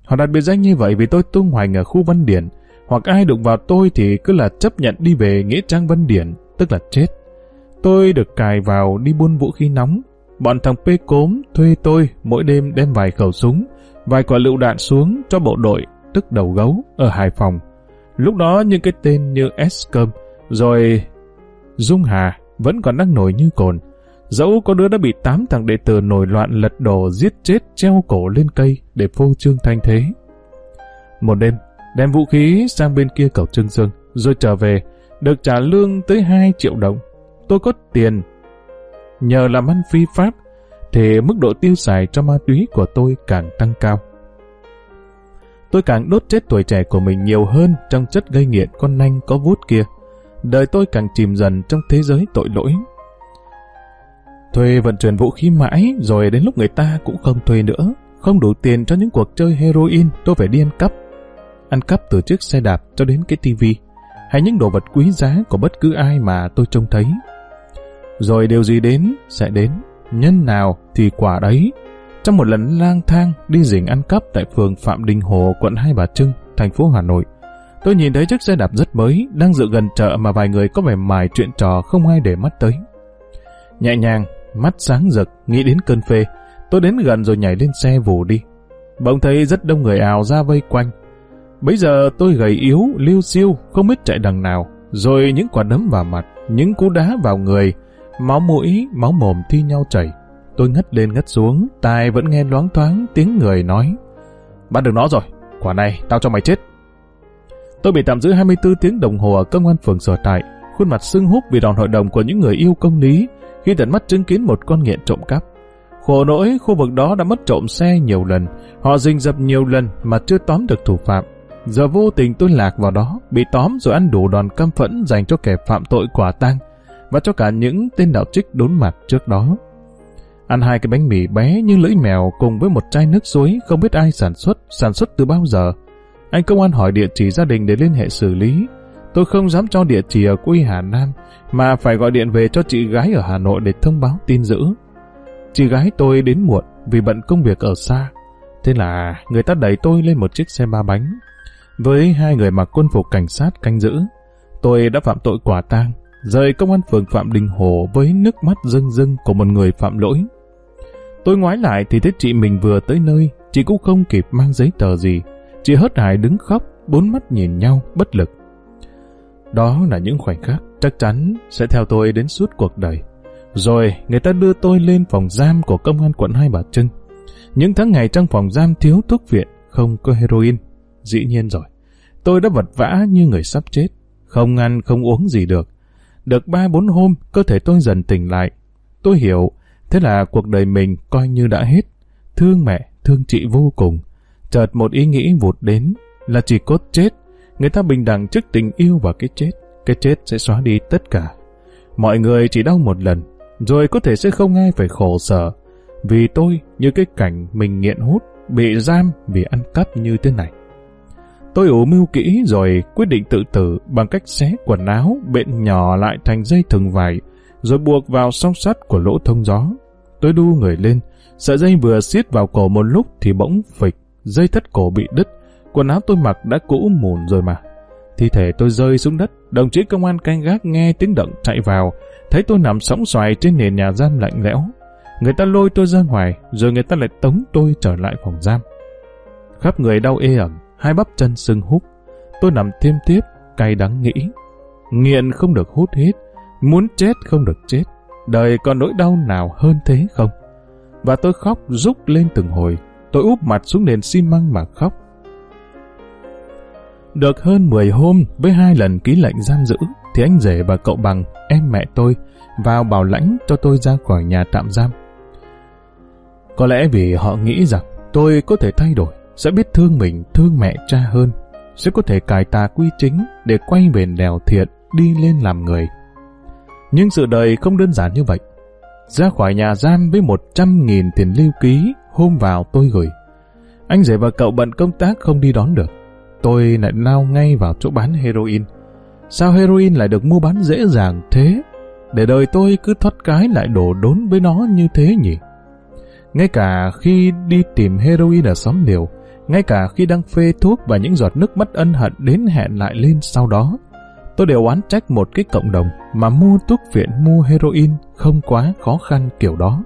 Họ đặt biệt danh như vậy vì tôi tung hoành ở khu Văn Điển, hoặc ai đụng vào tôi thì cứ là chấp nhận đi về Nghĩa Trang Văn Điển, tức là chết. Tôi được cài vào đi buôn vũ khí nóng. Bọn thằng P cốm thuê tôi mỗi đêm đem vài khẩu súng, vài quả lựu đạn xuống cho bộ đội, tức đầu gấu, ở Hải Phòng. Lúc đó những cái tên như Escom, rồi Dung Hà vẫn còn đang nổi như cồn. Dẫu có đứa đã bị tám thằng đệ tử nổi loạn lật đổ giết chết treo cổ lên cây để phô trương thanh thế. Một đêm, đem vũ khí sang bên kia cầu Trương Dương, rồi trở về, được trả lương tới 2 triệu đồng. Tôi có tiền. Nhờ làm ăn phi pháp, thì mức độ tiêu xài cho ma túy của tôi càng tăng cao. Tôi càng đốt chết tuổi trẻ của mình nhiều hơn trong chất gây nghiện con nanh có vút kia. Đời tôi càng chìm dần trong thế giới tội lỗi Thuê vận chuyển vũ khí mãi, rồi đến lúc người ta cũng không thuê nữa. Không đủ tiền cho những cuộc chơi heroin, tôi phải đi ăn cắp. Ăn cắp từ chiếc xe đạp cho đến cái tivi. hay những đồ vật quý giá của bất cứ ai mà tôi trông thấy. Rồi điều gì đến, sẽ đến. Nhân nào thì quả đấy. Trong một lần lang thang đi rình ăn cắp tại phường Phạm Đình Hồ, quận Hai Bà Trưng, thành phố Hà Nội, tôi nhìn thấy chiếc xe đạp rất mới đang dựa gần chợ mà vài người có vẻ mài chuyện trò không ai để mắt tới. Nhẹ nhàng, mắt sáng rực, nghĩ đến cơn phê, tôi đến gần rồi nhảy lên xe vù đi. Bỗng thấy rất đông người ào ra vây quanh. Bây giờ tôi gầy yếu, liêu siêu, không biết chạy đằng nào, rồi những quả đấm vào mặt, những cú đá vào người, máu mũi, máu mồm thi nhau chảy. Tôi ngất lên ngất xuống, tai vẫn nghe loáng thoáng tiếng người nói. Bắt được nó rồi, quả này tao cho mày chết. Tôi bị tạm giữ 24 tiếng đồng hồ ở công an phường sở tại, khuôn mặt sưng húp vì đòn hội đồng của những người yêu công lý khi tận mắt chứng kiến một con nghiện trộm cắp. Khổ nỗi khu vực đó đã mất trộm xe nhiều lần, họ rình dập nhiều lần mà chưa tóm được thủ phạm. Giờ vô tình tôi lạc vào đó, bị tóm rồi ăn đủ đòn căm phẫn dành cho kẻ phạm tội quả tang và cho cả những tên đạo trích đốn mặt trước đó. Ăn hai cái bánh mì bé như lưỡi mèo cùng với một chai nước suối không biết ai sản xuất, sản xuất từ bao giờ. Anh công an hỏi địa chỉ gia đình để liên hệ xử lý. Tôi không dám cho địa chỉ ở quê Hà Nam, mà phải gọi điện về cho chị gái ở Hà Nội để thông báo tin dữ. Chị gái tôi đến muộn vì bận công việc ở xa. Thế là người ta đẩy tôi lên một chiếc xe ba bánh. Với hai người mặc quân phục cảnh sát canh giữ, tôi đã phạm tội quả tang, rời công an phường Phạm Đình Hồ với nước mắt rưng rưng của một người phạm lỗi. Tôi ngoái lại thì thấy chị mình vừa tới nơi, chị cũng không kịp mang giấy tờ gì. Chị hớt hải đứng khóc, bốn mắt nhìn nhau, bất lực. Đó là những khoảnh khắc chắc chắn sẽ theo tôi đến suốt cuộc đời. Rồi người ta đưa tôi lên phòng giam của công an quận Hai Bà Trưng. Những tháng ngày trong phòng giam thiếu thuốc viện, không có heroin. Dĩ nhiên rồi, tôi đã vật vã như người sắp chết, không ăn không uống gì được. Được ba bốn hôm, cơ thể tôi dần tỉnh lại. Tôi hiểu, thế là cuộc đời mình coi như đã hết. Thương mẹ, thương chị vô cùng. Chợt một ý nghĩ vụt đến là chỉ cốt chết. Người ta bình đẳng trước tình yêu và cái chết. Cái chết sẽ xóa đi tất cả. Mọi người chỉ đau một lần, rồi có thể sẽ không ai phải khổ sở. Vì tôi như cái cảnh mình nghiện hút, bị giam vì ăn cắp như thế này. Tôi ủ mưu kỹ rồi quyết định tự tử bằng cách xé quần áo, bện nhỏ lại thành dây thừng vải, rồi buộc vào song sắt của lỗ thông gió. Tôi đu người lên, sợi dây vừa siết vào cổ một lúc thì bỗng phịch, dây thất cổ bị đứt, quần áo tôi mặc đã cũ mùn rồi mà. Thi thể tôi rơi xuống đất, đồng chí công an canh gác nghe tiếng động chạy vào, thấy tôi nằm sóng xoài trên nền nhà giam lạnh lẽo. Người ta lôi tôi ra ngoài, rồi người ta lại tống tôi trở lại phòng giam. Khắp người đau ê ẩm, hai bắp chân sưng húp. Tôi nằm thêm tiếp, cay đắng nghĩ. Nghiện không được hút hết, muốn chết không được chết. Đời còn nỗi đau nào hơn thế không? Và tôi khóc rúc lên từng hồi. Tôi úp mặt xuống nền xi măng mà khóc. Được hơn 10 hôm với hai lần ký lệnh giam giữ, thì anh rể và cậu bằng, em mẹ tôi, vào bảo lãnh cho tôi ra khỏi nhà tạm giam. Có lẽ vì họ nghĩ rằng tôi có thể thay đổi, sẽ biết thương mình, thương mẹ cha hơn, sẽ có thể cải tà quy chính để quay về đèo thiện, đi lên làm người. Nhưng sự đời không đơn giản như vậy. Ra khỏi nhà giam với 100.000 tiền lưu ký, hôm vào tôi gửi. Anh rể và cậu bận công tác không đi đón được. Tôi lại lao ngay vào chỗ bán heroin. Sao heroin lại được mua bán dễ dàng thế? Để đời tôi cứ thoát cái lại đổ đốn với nó như thế nhỉ? Ngay cả khi đi tìm heroin ở xóm liều, ngay cả khi đang phê thuốc và những giọt nước mắt ân hận đến hẹn lại lên sau đó, tôi đều oán trách một cái cộng đồng mà mua thuốc viện mua heroin không quá khó khăn kiểu đó.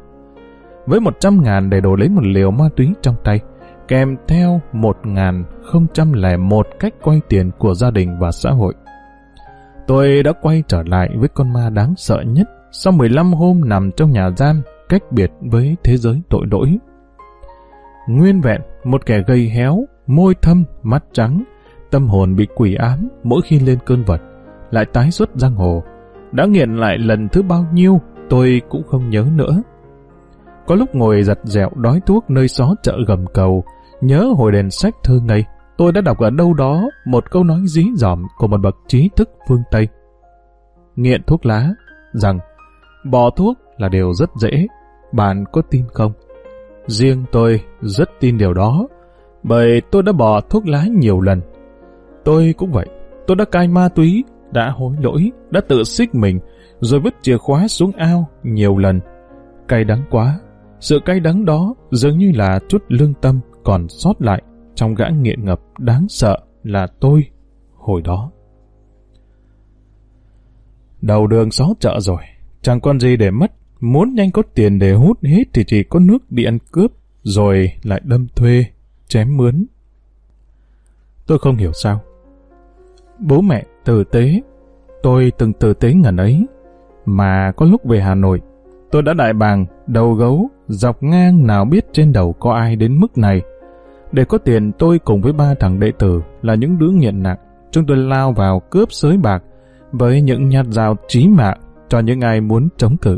Với 100 ngàn để đổ lấy một liều ma túy trong tay, kèm theo 1.001 cách quay tiền của gia đình và xã hội. Tôi đã quay trở lại với con ma đáng sợ nhất sau 15 hôm nằm trong nhà giam cách biệt với thế giới tội lỗi. Nguyên vẹn, một kẻ gầy héo, môi thâm, mắt trắng, tâm hồn bị quỷ ám mỗi khi lên cơn vật, lại tái xuất giang hồ. Đã nghiện lại lần thứ bao nhiêu, tôi cũng không nhớ nữa. Có lúc ngồi giặt dẹo đói thuốc nơi xó chợ gầm cầu, nhớ hồi đèn sách thơ ngây, tôi đã đọc ở đâu đó một câu nói dí dỏm của một bậc trí thức phương Tây. Nghiện thuốc lá, rằng bỏ thuốc là điều rất dễ, bạn có tin không? Riêng tôi rất tin điều đó, bởi tôi đã bỏ thuốc lá nhiều lần. Tôi cũng vậy, tôi đã cai ma túy, đã hối lỗi, đã tự xích mình, rồi vứt chìa khóa xuống ao nhiều lần. Cay đắng quá, sự cay đắng đó dường như là chút lương tâm còn sót lại trong gã nghiện ngập đáng sợ là tôi hồi đó. Đầu đường xó chợ rồi, chẳng còn gì để mất, muốn nhanh có tiền để hút hết thì chỉ có nước đi ăn cướp, rồi lại đâm thuê, chém mướn. Tôi không hiểu sao. Bố mẹ tử tế, tôi từng tử tế ngần ấy, mà có lúc về Hà Nội, tôi đã đại bàng, đầu gấu, dọc ngang nào biết trên đầu có ai đến mức này. Để có tiền tôi cùng với ba thằng đệ tử là những đứa nghiện nặng, chúng tôi lao vào cướp sới bạc với những nhát dao chí mạng cho những ai muốn chống cự.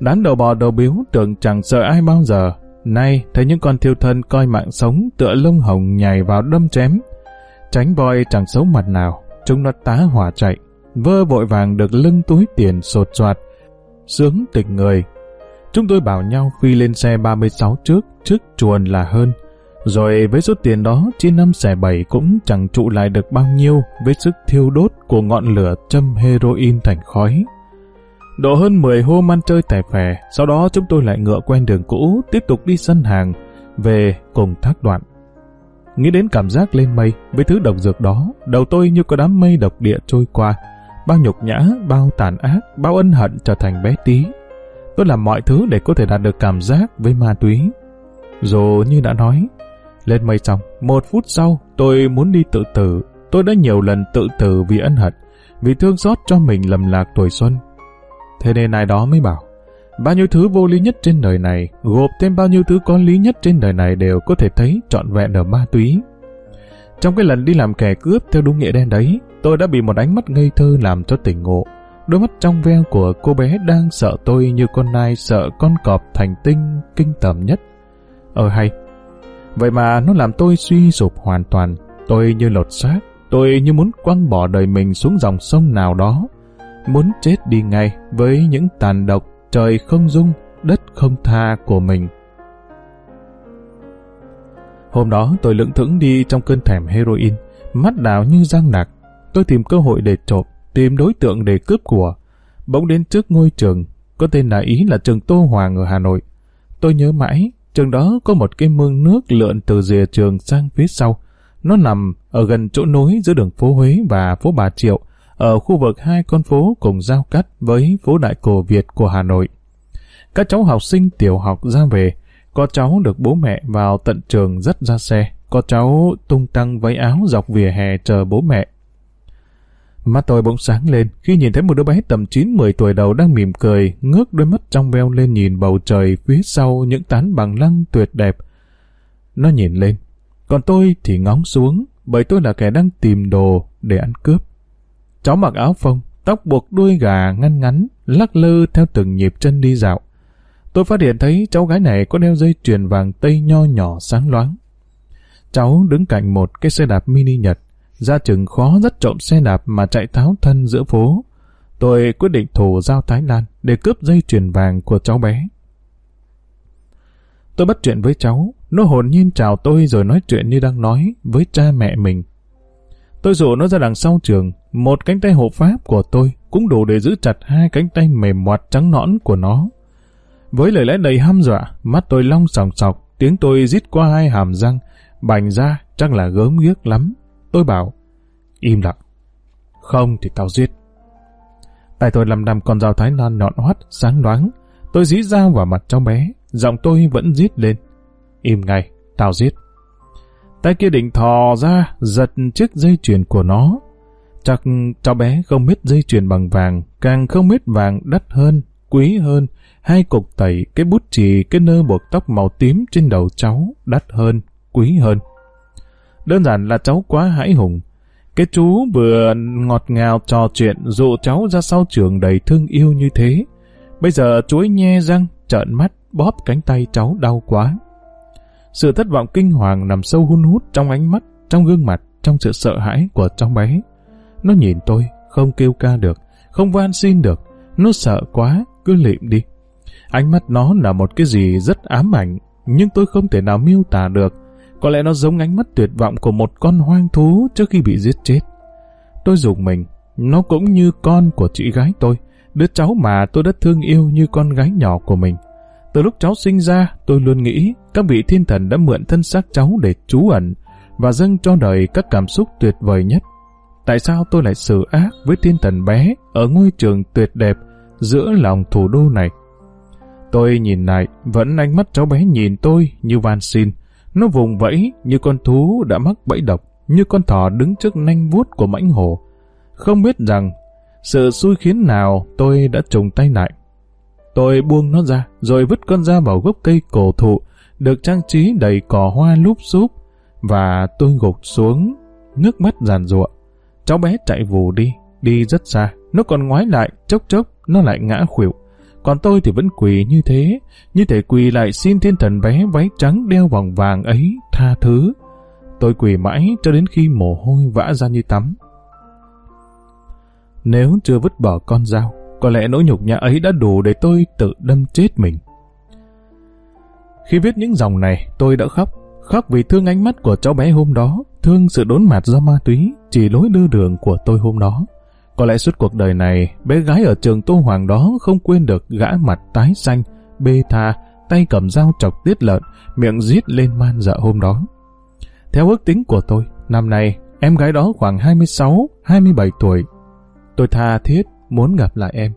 Đám đầu bò đầu biếu tưởng chẳng sợ ai bao giờ, nay thấy những con thiêu thân coi mạng sống tựa lông hồng nhảy vào đâm chém. Tránh voi chẳng xấu mặt nào, chúng nó tá hỏa chạy, vơ vội vàng được lưng túi tiền sột soạt, sướng tịch người. Chúng tôi bảo nhau phi lên xe 36 trước, trước chuồn là hơn, rồi với số tiền đó, chia năm xẻ bảy cũng chẳng trụ lại được bao nhiêu với sức thiêu đốt của ngọn lửa châm heroin thành khói. Độ hơn 10 hôm ăn chơi tẻ phè, sau đó chúng tôi lại ngựa quen đường cũ, tiếp tục đi sân hàng, về cùng thác đoạn. Nghĩ đến cảm giác lên mây với thứ độc dược đó, đầu tôi như có đám mây độc địa trôi qua. Bao nhục nhã, bao tàn ác, bao ân hận trở thành bé tí. Tôi làm mọi thứ để có thể đạt được cảm giác với ma túy. Dù như đã nói, lên mây xong, một phút sau, tôi muốn đi tự tử. Tôi đã nhiều lần tự tử vì ân hận, vì thương xót cho mình lầm lạc tuổi xuân. Thế nên ai đó mới bảo, bao nhiêu thứ vô lý nhất trên đời này, gộp thêm bao nhiêu thứ có lý nhất trên đời này đều có thể thấy trọn vẹn ở ma túy. Trong cái lần đi làm kẻ cướp theo đúng nghĩa đen đấy, tôi đã bị một ánh mắt ngây thơ làm cho tỉnh ngộ. Đôi mắt trong veo của cô bé đang sợ tôi như con nai sợ con cọp thành tinh kinh tởm nhất. Ờ hay, Vậy mà nó làm tôi suy sụp hoàn toàn. Tôi như lột xác. Tôi như muốn quăng bỏ đời mình xuống dòng sông nào đó. Muốn chết đi ngay với những tàn độc trời không dung, đất không tha của mình. Hôm đó tôi lững thững đi trong cơn thèm heroin, mắt đào như răng nạc. Tôi tìm cơ hội để trộm, tìm đối tượng để cướp của. Bỗng đến trước ngôi trường, có tên là Ý là trường Tô Hoàng ở Hà Nội. Tôi nhớ mãi, Trường đó có một cái mương nước lượn từ rìa trường sang phía sau. Nó nằm ở gần chỗ nối giữa đường phố Huế và phố Bà Triệu, ở khu vực hai con phố cùng giao cắt với phố Đại Cổ Việt của Hà Nội. Các cháu học sinh tiểu học ra về, có cháu được bố mẹ vào tận trường dắt ra xe, có cháu tung tăng váy áo dọc vỉa hè chờ bố mẹ Mắt tôi bỗng sáng lên khi nhìn thấy một đứa bé tầm 9-10 tuổi đầu đang mỉm cười, ngước đôi mắt trong veo lên nhìn bầu trời phía sau những tán bằng lăng tuyệt đẹp. Nó nhìn lên, còn tôi thì ngóng xuống, bởi tôi là kẻ đang tìm đồ để ăn cướp. Cháu mặc áo phông, tóc buộc đuôi gà ngăn ngắn, lắc lư theo từng nhịp chân đi dạo. Tôi phát hiện thấy cháu gái này có đeo dây chuyền vàng tây nho nhỏ sáng loáng. Cháu đứng cạnh một cái xe đạp mini Nhật, ra chừng khó rất trộm xe đạp mà chạy tháo thân giữa phố. Tôi quyết định thủ giao Thái Lan để cướp dây chuyền vàng của cháu bé. Tôi bắt chuyện với cháu, nó hồn nhiên chào tôi rồi nói chuyện như đang nói với cha mẹ mình. Tôi rủ nó ra đằng sau trường, một cánh tay hộ pháp của tôi cũng đủ để giữ chặt hai cánh tay mềm moạt trắng nõn của nó. Với lời lẽ đầy hăm dọa, mắt tôi long sòng sọc, tiếng tôi rít qua hai hàm răng, bành ra chắc là gớm ghiếc lắm. Tôi bảo, im lặng. Không thì tao giết. Tại tôi lầm đầm con dao Thái Lan nhọn hoắt, sáng đoáng Tôi dí dao vào mặt cháu bé, giọng tôi vẫn rít lên. Im ngay, tao giết. Tay kia định thò ra, giật chiếc dây chuyền của nó. Chắc cháu bé không biết dây chuyền bằng vàng, càng không biết vàng đắt hơn, quý hơn. Hai cục tẩy, cái bút chì, cái nơ buộc tóc màu tím trên đầu cháu đắt hơn, quý hơn. Đơn giản là cháu quá hãi hùng. Cái chú vừa ngọt ngào trò chuyện dụ cháu ra sau trường đầy thương yêu như thế. Bây giờ chú ấy nhe răng, trợn mắt, bóp cánh tay cháu đau quá. Sự thất vọng kinh hoàng nằm sâu hun hút trong ánh mắt, trong gương mặt, trong sự sợ hãi của cháu bé. Nó nhìn tôi, không kêu ca được, không van xin được. Nó sợ quá, cứ lịm đi. Ánh mắt nó là một cái gì rất ám ảnh, nhưng tôi không thể nào miêu tả được có lẽ nó giống ánh mắt tuyệt vọng của một con hoang thú trước khi bị giết chết. Tôi dùng mình, Nó cũng như con của chị gái tôi, đứa cháu mà tôi đã thương yêu như con gái nhỏ của mình. Từ lúc cháu sinh ra, tôi luôn nghĩ các vị thiên thần đã mượn thân xác cháu để trú ẩn và dâng cho đời các cảm xúc tuyệt vời nhất. Tại sao tôi lại xử ác với thiên thần bé ở ngôi trường tuyệt đẹp giữa lòng thủ đô này? Tôi nhìn lại, vẫn ánh mắt cháu bé nhìn tôi như van xin. Nó vùng vẫy như con thú đã mắc bẫy độc, như con thỏ đứng trước nanh vuốt của mãnh hổ. Không biết rằng, sự xui khiến nào tôi đã trùng tay lại. Tôi buông nó ra, rồi vứt con ra vào gốc cây cổ thụ, được trang trí đầy cỏ hoa lúp xúp, và tôi gục xuống, nước mắt giàn ruộng. Cháu bé chạy vù đi, đi rất xa, nó còn ngoái lại, chốc chốc, nó lại ngã khuỵu. Còn tôi thì vẫn quỳ như thế, như thể quỳ lại xin thiên thần bé váy trắng đeo vòng vàng ấy tha thứ. Tôi quỳ mãi cho đến khi mồ hôi vã ra như tắm. Nếu chưa vứt bỏ con dao, có lẽ nỗi nhục nhã ấy đã đủ để tôi tự đâm chết mình. Khi viết những dòng này, tôi đã khóc. Khóc vì thương ánh mắt của cháu bé hôm đó, thương sự đốn mặt do ma túy, chỉ lối đưa đường của tôi hôm đó. Có lẽ suốt cuộc đời này, bé gái ở trường Tô Hoàng đó không quên được gã mặt tái xanh, bê tha, tay cầm dao chọc tiết lợn, miệng giết lên man dợ hôm đó. Theo ước tính của tôi, năm nay, em gái đó khoảng 26, 27 tuổi. Tôi tha thiết muốn gặp lại em.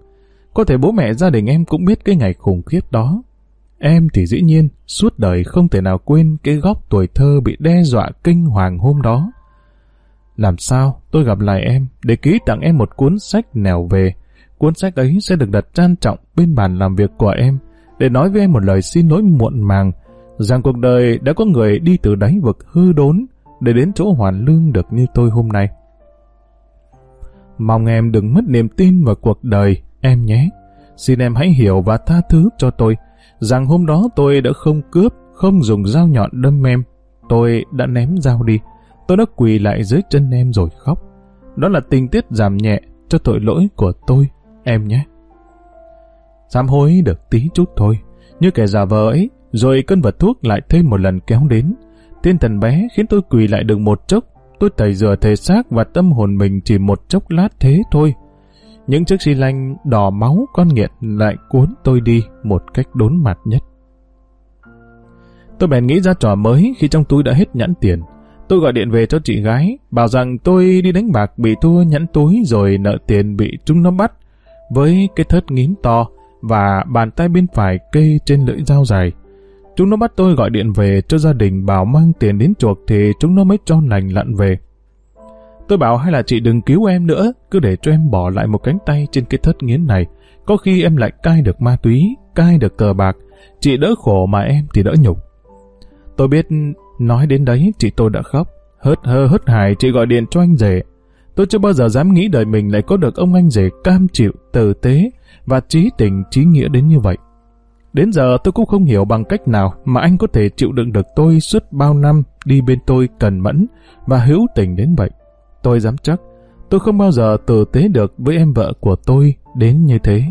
Có thể bố mẹ gia đình em cũng biết cái ngày khủng khiếp đó. Em thì dĩ nhiên, suốt đời không thể nào quên cái góc tuổi thơ bị đe dọa kinh hoàng hôm đó. Làm sao tôi gặp lại em để ký tặng em một cuốn sách nèo về. Cuốn sách ấy sẽ được đặt trang trọng bên bàn làm việc của em để nói với em một lời xin lỗi muộn màng rằng cuộc đời đã có người đi từ đáy vực hư đốn để đến chỗ hoàn lương được như tôi hôm nay. Mong em đừng mất niềm tin vào cuộc đời, em nhé. Xin em hãy hiểu và tha thứ cho tôi, rằng hôm đó tôi đã không cướp, không dùng dao nhọn đâm em. Tôi đã ném dao đi. Tôi đã quỳ lại dưới chân em rồi khóc. Đó là tình tiết giảm nhẹ cho tội lỗi của tôi, em nhé. Sám hối được tí chút thôi, như kẻ già vờ ấy, rồi cơn vật thuốc lại thêm một lần kéo đến. Tiên thần bé khiến tôi quỳ lại được một chốc tôi tẩy rửa thể xác và tâm hồn mình chỉ một chốc lát thế thôi. Những chiếc xi lanh đỏ máu con nghiện lại cuốn tôi đi một cách đốn mặt nhất. Tôi bèn nghĩ ra trò mới khi trong túi đã hết nhãn tiền. Tôi gọi điện về cho chị gái, bảo rằng tôi đi đánh bạc bị thua nhẫn túi rồi nợ tiền bị chúng nó bắt, với cái thớt nghiến to và bàn tay bên phải kê trên lưỡi dao dài. Chúng nó bắt tôi gọi điện về cho gia đình bảo mang tiền đến chuộc thì chúng nó mới cho lành lặn về. Tôi bảo hay là chị đừng cứu em nữa, cứ để cho em bỏ lại một cánh tay trên cái thớt nghiến này. Có khi em lại cai được ma túy, cai được cờ bạc, chị đỡ khổ mà em thì đỡ nhục. Tôi biết nói đến đấy chị tôi đã khóc. Hớt hơ hớt hải chị gọi điện cho anh rể. Tôi chưa bao giờ dám nghĩ đời mình lại có được ông anh rể cam chịu, tử tế và trí tình trí nghĩa đến như vậy. Đến giờ tôi cũng không hiểu bằng cách nào mà anh có thể chịu đựng được tôi suốt bao năm đi bên tôi cần mẫn và hữu tình đến vậy. Tôi dám chắc, tôi không bao giờ tử tế được với em vợ của tôi đến như thế.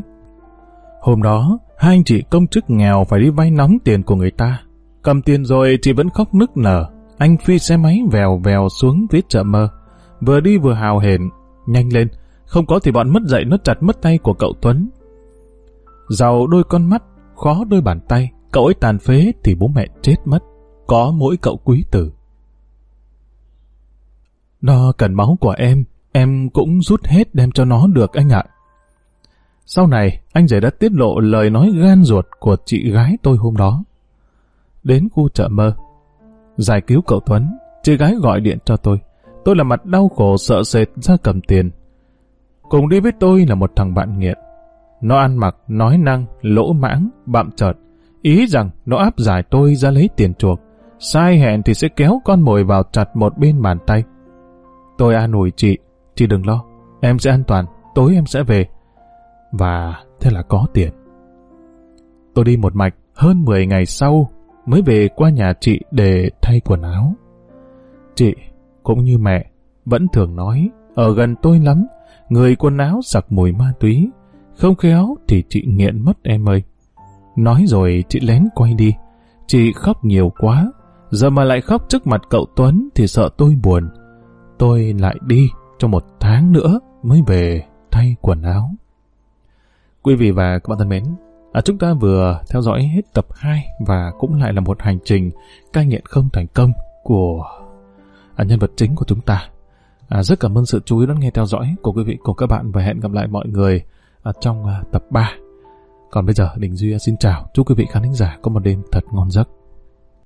Hôm đó, hai anh chị công chức nghèo phải đi vay nóng tiền của người ta. Cầm tiền rồi chị vẫn khóc nức nở. Anh phi xe máy vèo vèo xuống phía chợ mơ. Vừa đi vừa hào hển, nhanh lên. Không có thì bọn mất dậy nó chặt mất tay của cậu Tuấn. Giàu đôi con mắt khó đôi bàn tay, cậu ấy tàn phế thì bố mẹ chết mất. Có mỗi cậu quý tử. Nó cần máu của em, em cũng rút hết đem cho nó được anh ạ. Sau này, anh rể đã tiết lộ lời nói gan ruột của chị gái tôi hôm đó. Đến khu chợ mơ, giải cứu cậu Tuấn, chị gái gọi điện cho tôi. Tôi là mặt đau khổ sợ sệt ra cầm tiền. Cùng đi với tôi là một thằng bạn nghiện. Nó ăn mặc, nói năng, lỗ mãng, bạm chợt. Ý rằng nó áp giải tôi ra lấy tiền chuộc. Sai hẹn thì sẽ kéo con mồi vào chặt một bên bàn tay. Tôi an ủi chị, chị đừng lo, em sẽ an toàn, tối em sẽ về. Và thế là có tiền. Tôi đi một mạch, hơn 10 ngày sau mới về qua nhà chị để thay quần áo. Chị, cũng như mẹ, vẫn thường nói, ở gần tôi lắm, người quần áo sặc mùi ma túy, không khéo thì chị nghiện mất em ơi. Nói rồi chị lén quay đi. Chị khóc nhiều quá. Giờ mà lại khóc trước mặt cậu Tuấn thì sợ tôi buồn. Tôi lại đi cho một tháng nữa mới về thay quần áo. Quý vị và các bạn thân mến, à, chúng ta vừa theo dõi hết tập 2 và cũng lại là một hành trình cai nghiện không thành công của à, nhân vật chính của chúng ta. À, rất cảm ơn sự chú ý đón nghe theo dõi của quý vị cùng các bạn và hẹn gặp lại mọi người à, trong à, tập 3. Còn bây giờ Đình Duy xin chào, chúc quý vị khán thính giả có một đêm thật ngon giấc.